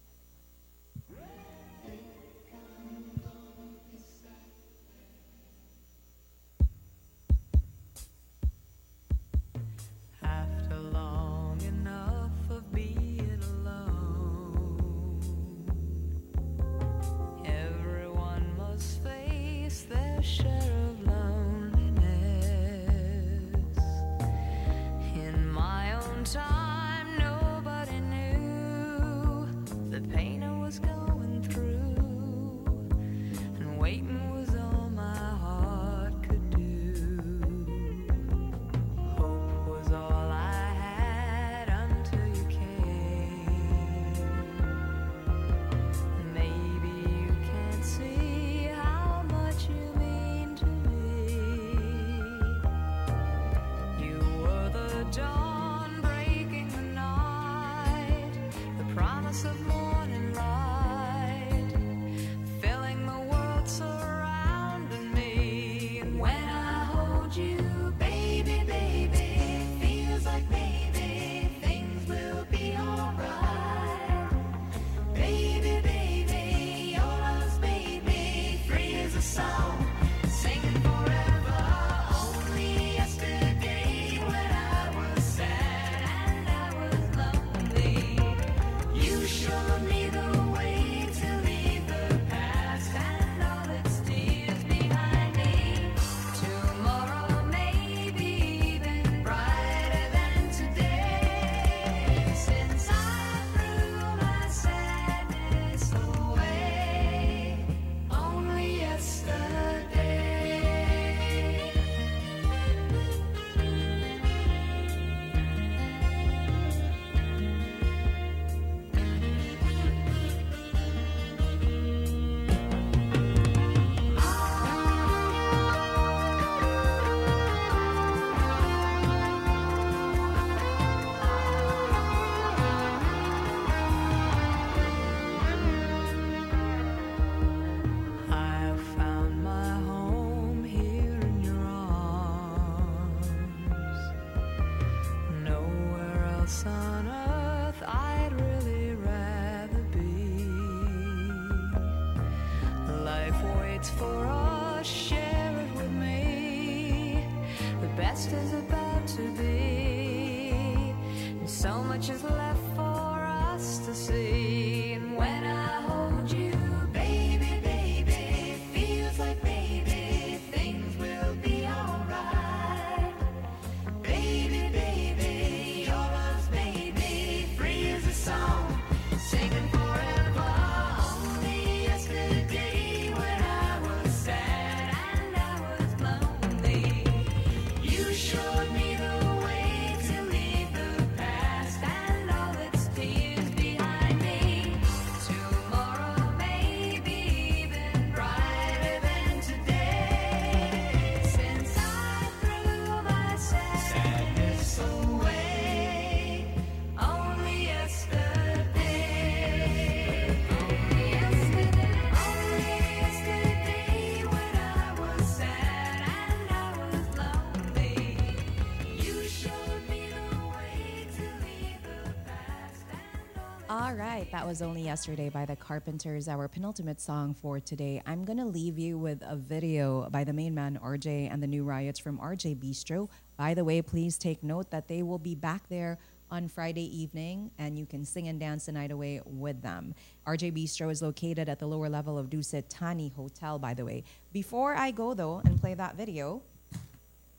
Right, that was only yesterday by the Carpenters, our penultimate song for today. I'm gonna leave you with a video by the main man RJ and the new riots from RJ Bistro. By the way, please take note that they will be back there on Friday evening and you can sing and dance the night away with them. RJ Bistro is located at the lower level of Dusit Thani Hotel, by the way. Before I go though and play that video,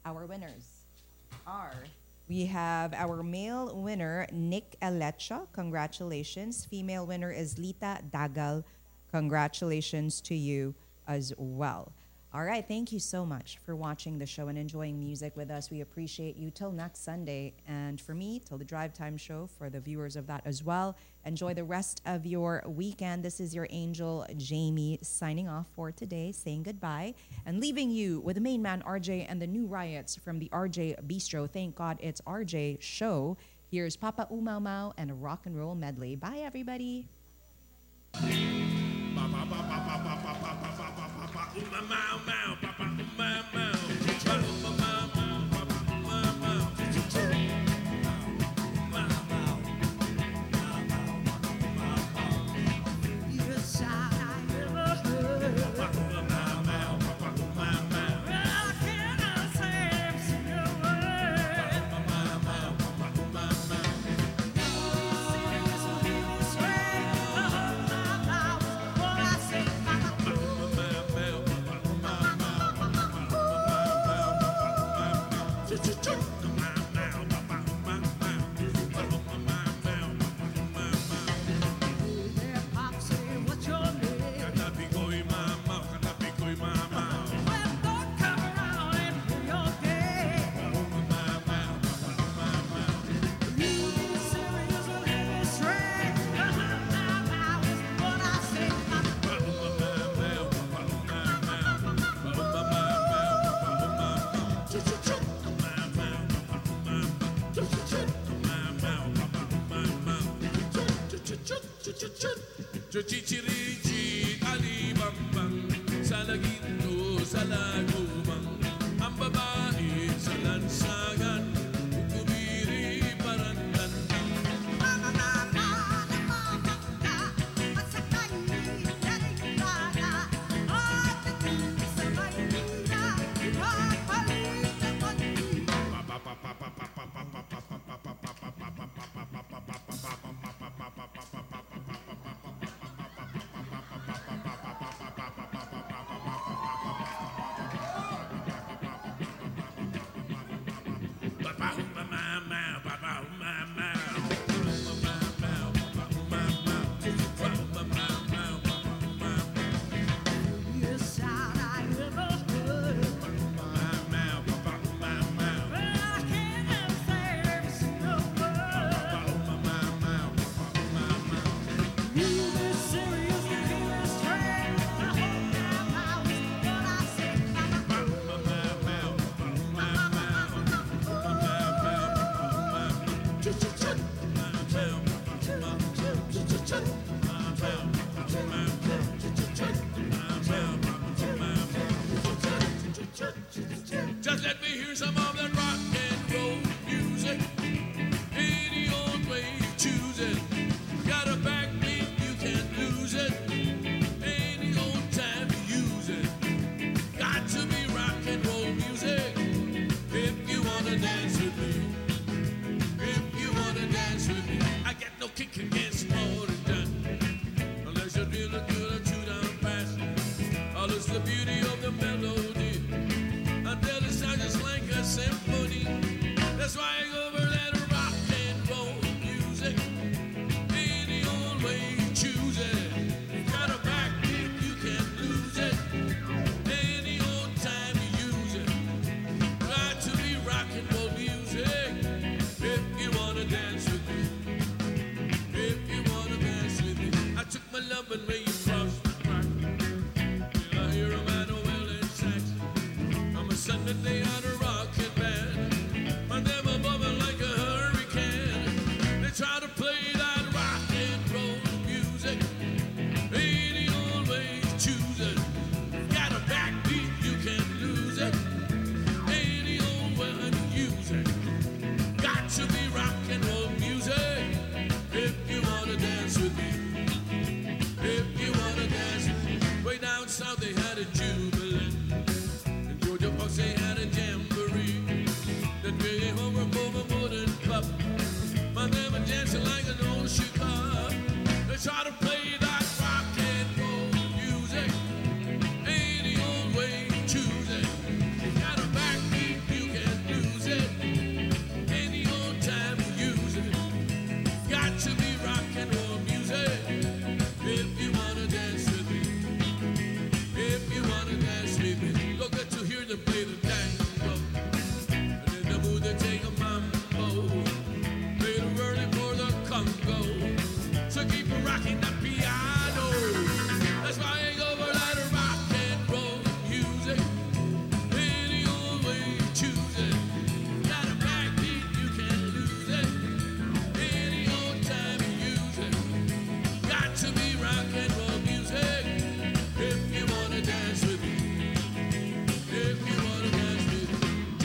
our winners are we have our male winner, Nick Alecha. Congratulations. Female winner is Lita Dagal. Congratulations to you as well. All right. Thank you so much for watching the show and enjoying music with us. We appreciate you. Till next Sunday. And for me, till the Drive Time Show, for the viewers of that as well. Enjoy the rest of your weekend. This is your angel, Jamie, signing off for today, saying goodbye and leaving you with the main man, RJ, and the new riots from the RJ Bistro. Thank God it's RJ show. Here's Papa Oom Mow Mow and a rock and roll medley. Bye, everybody. Alibangbang,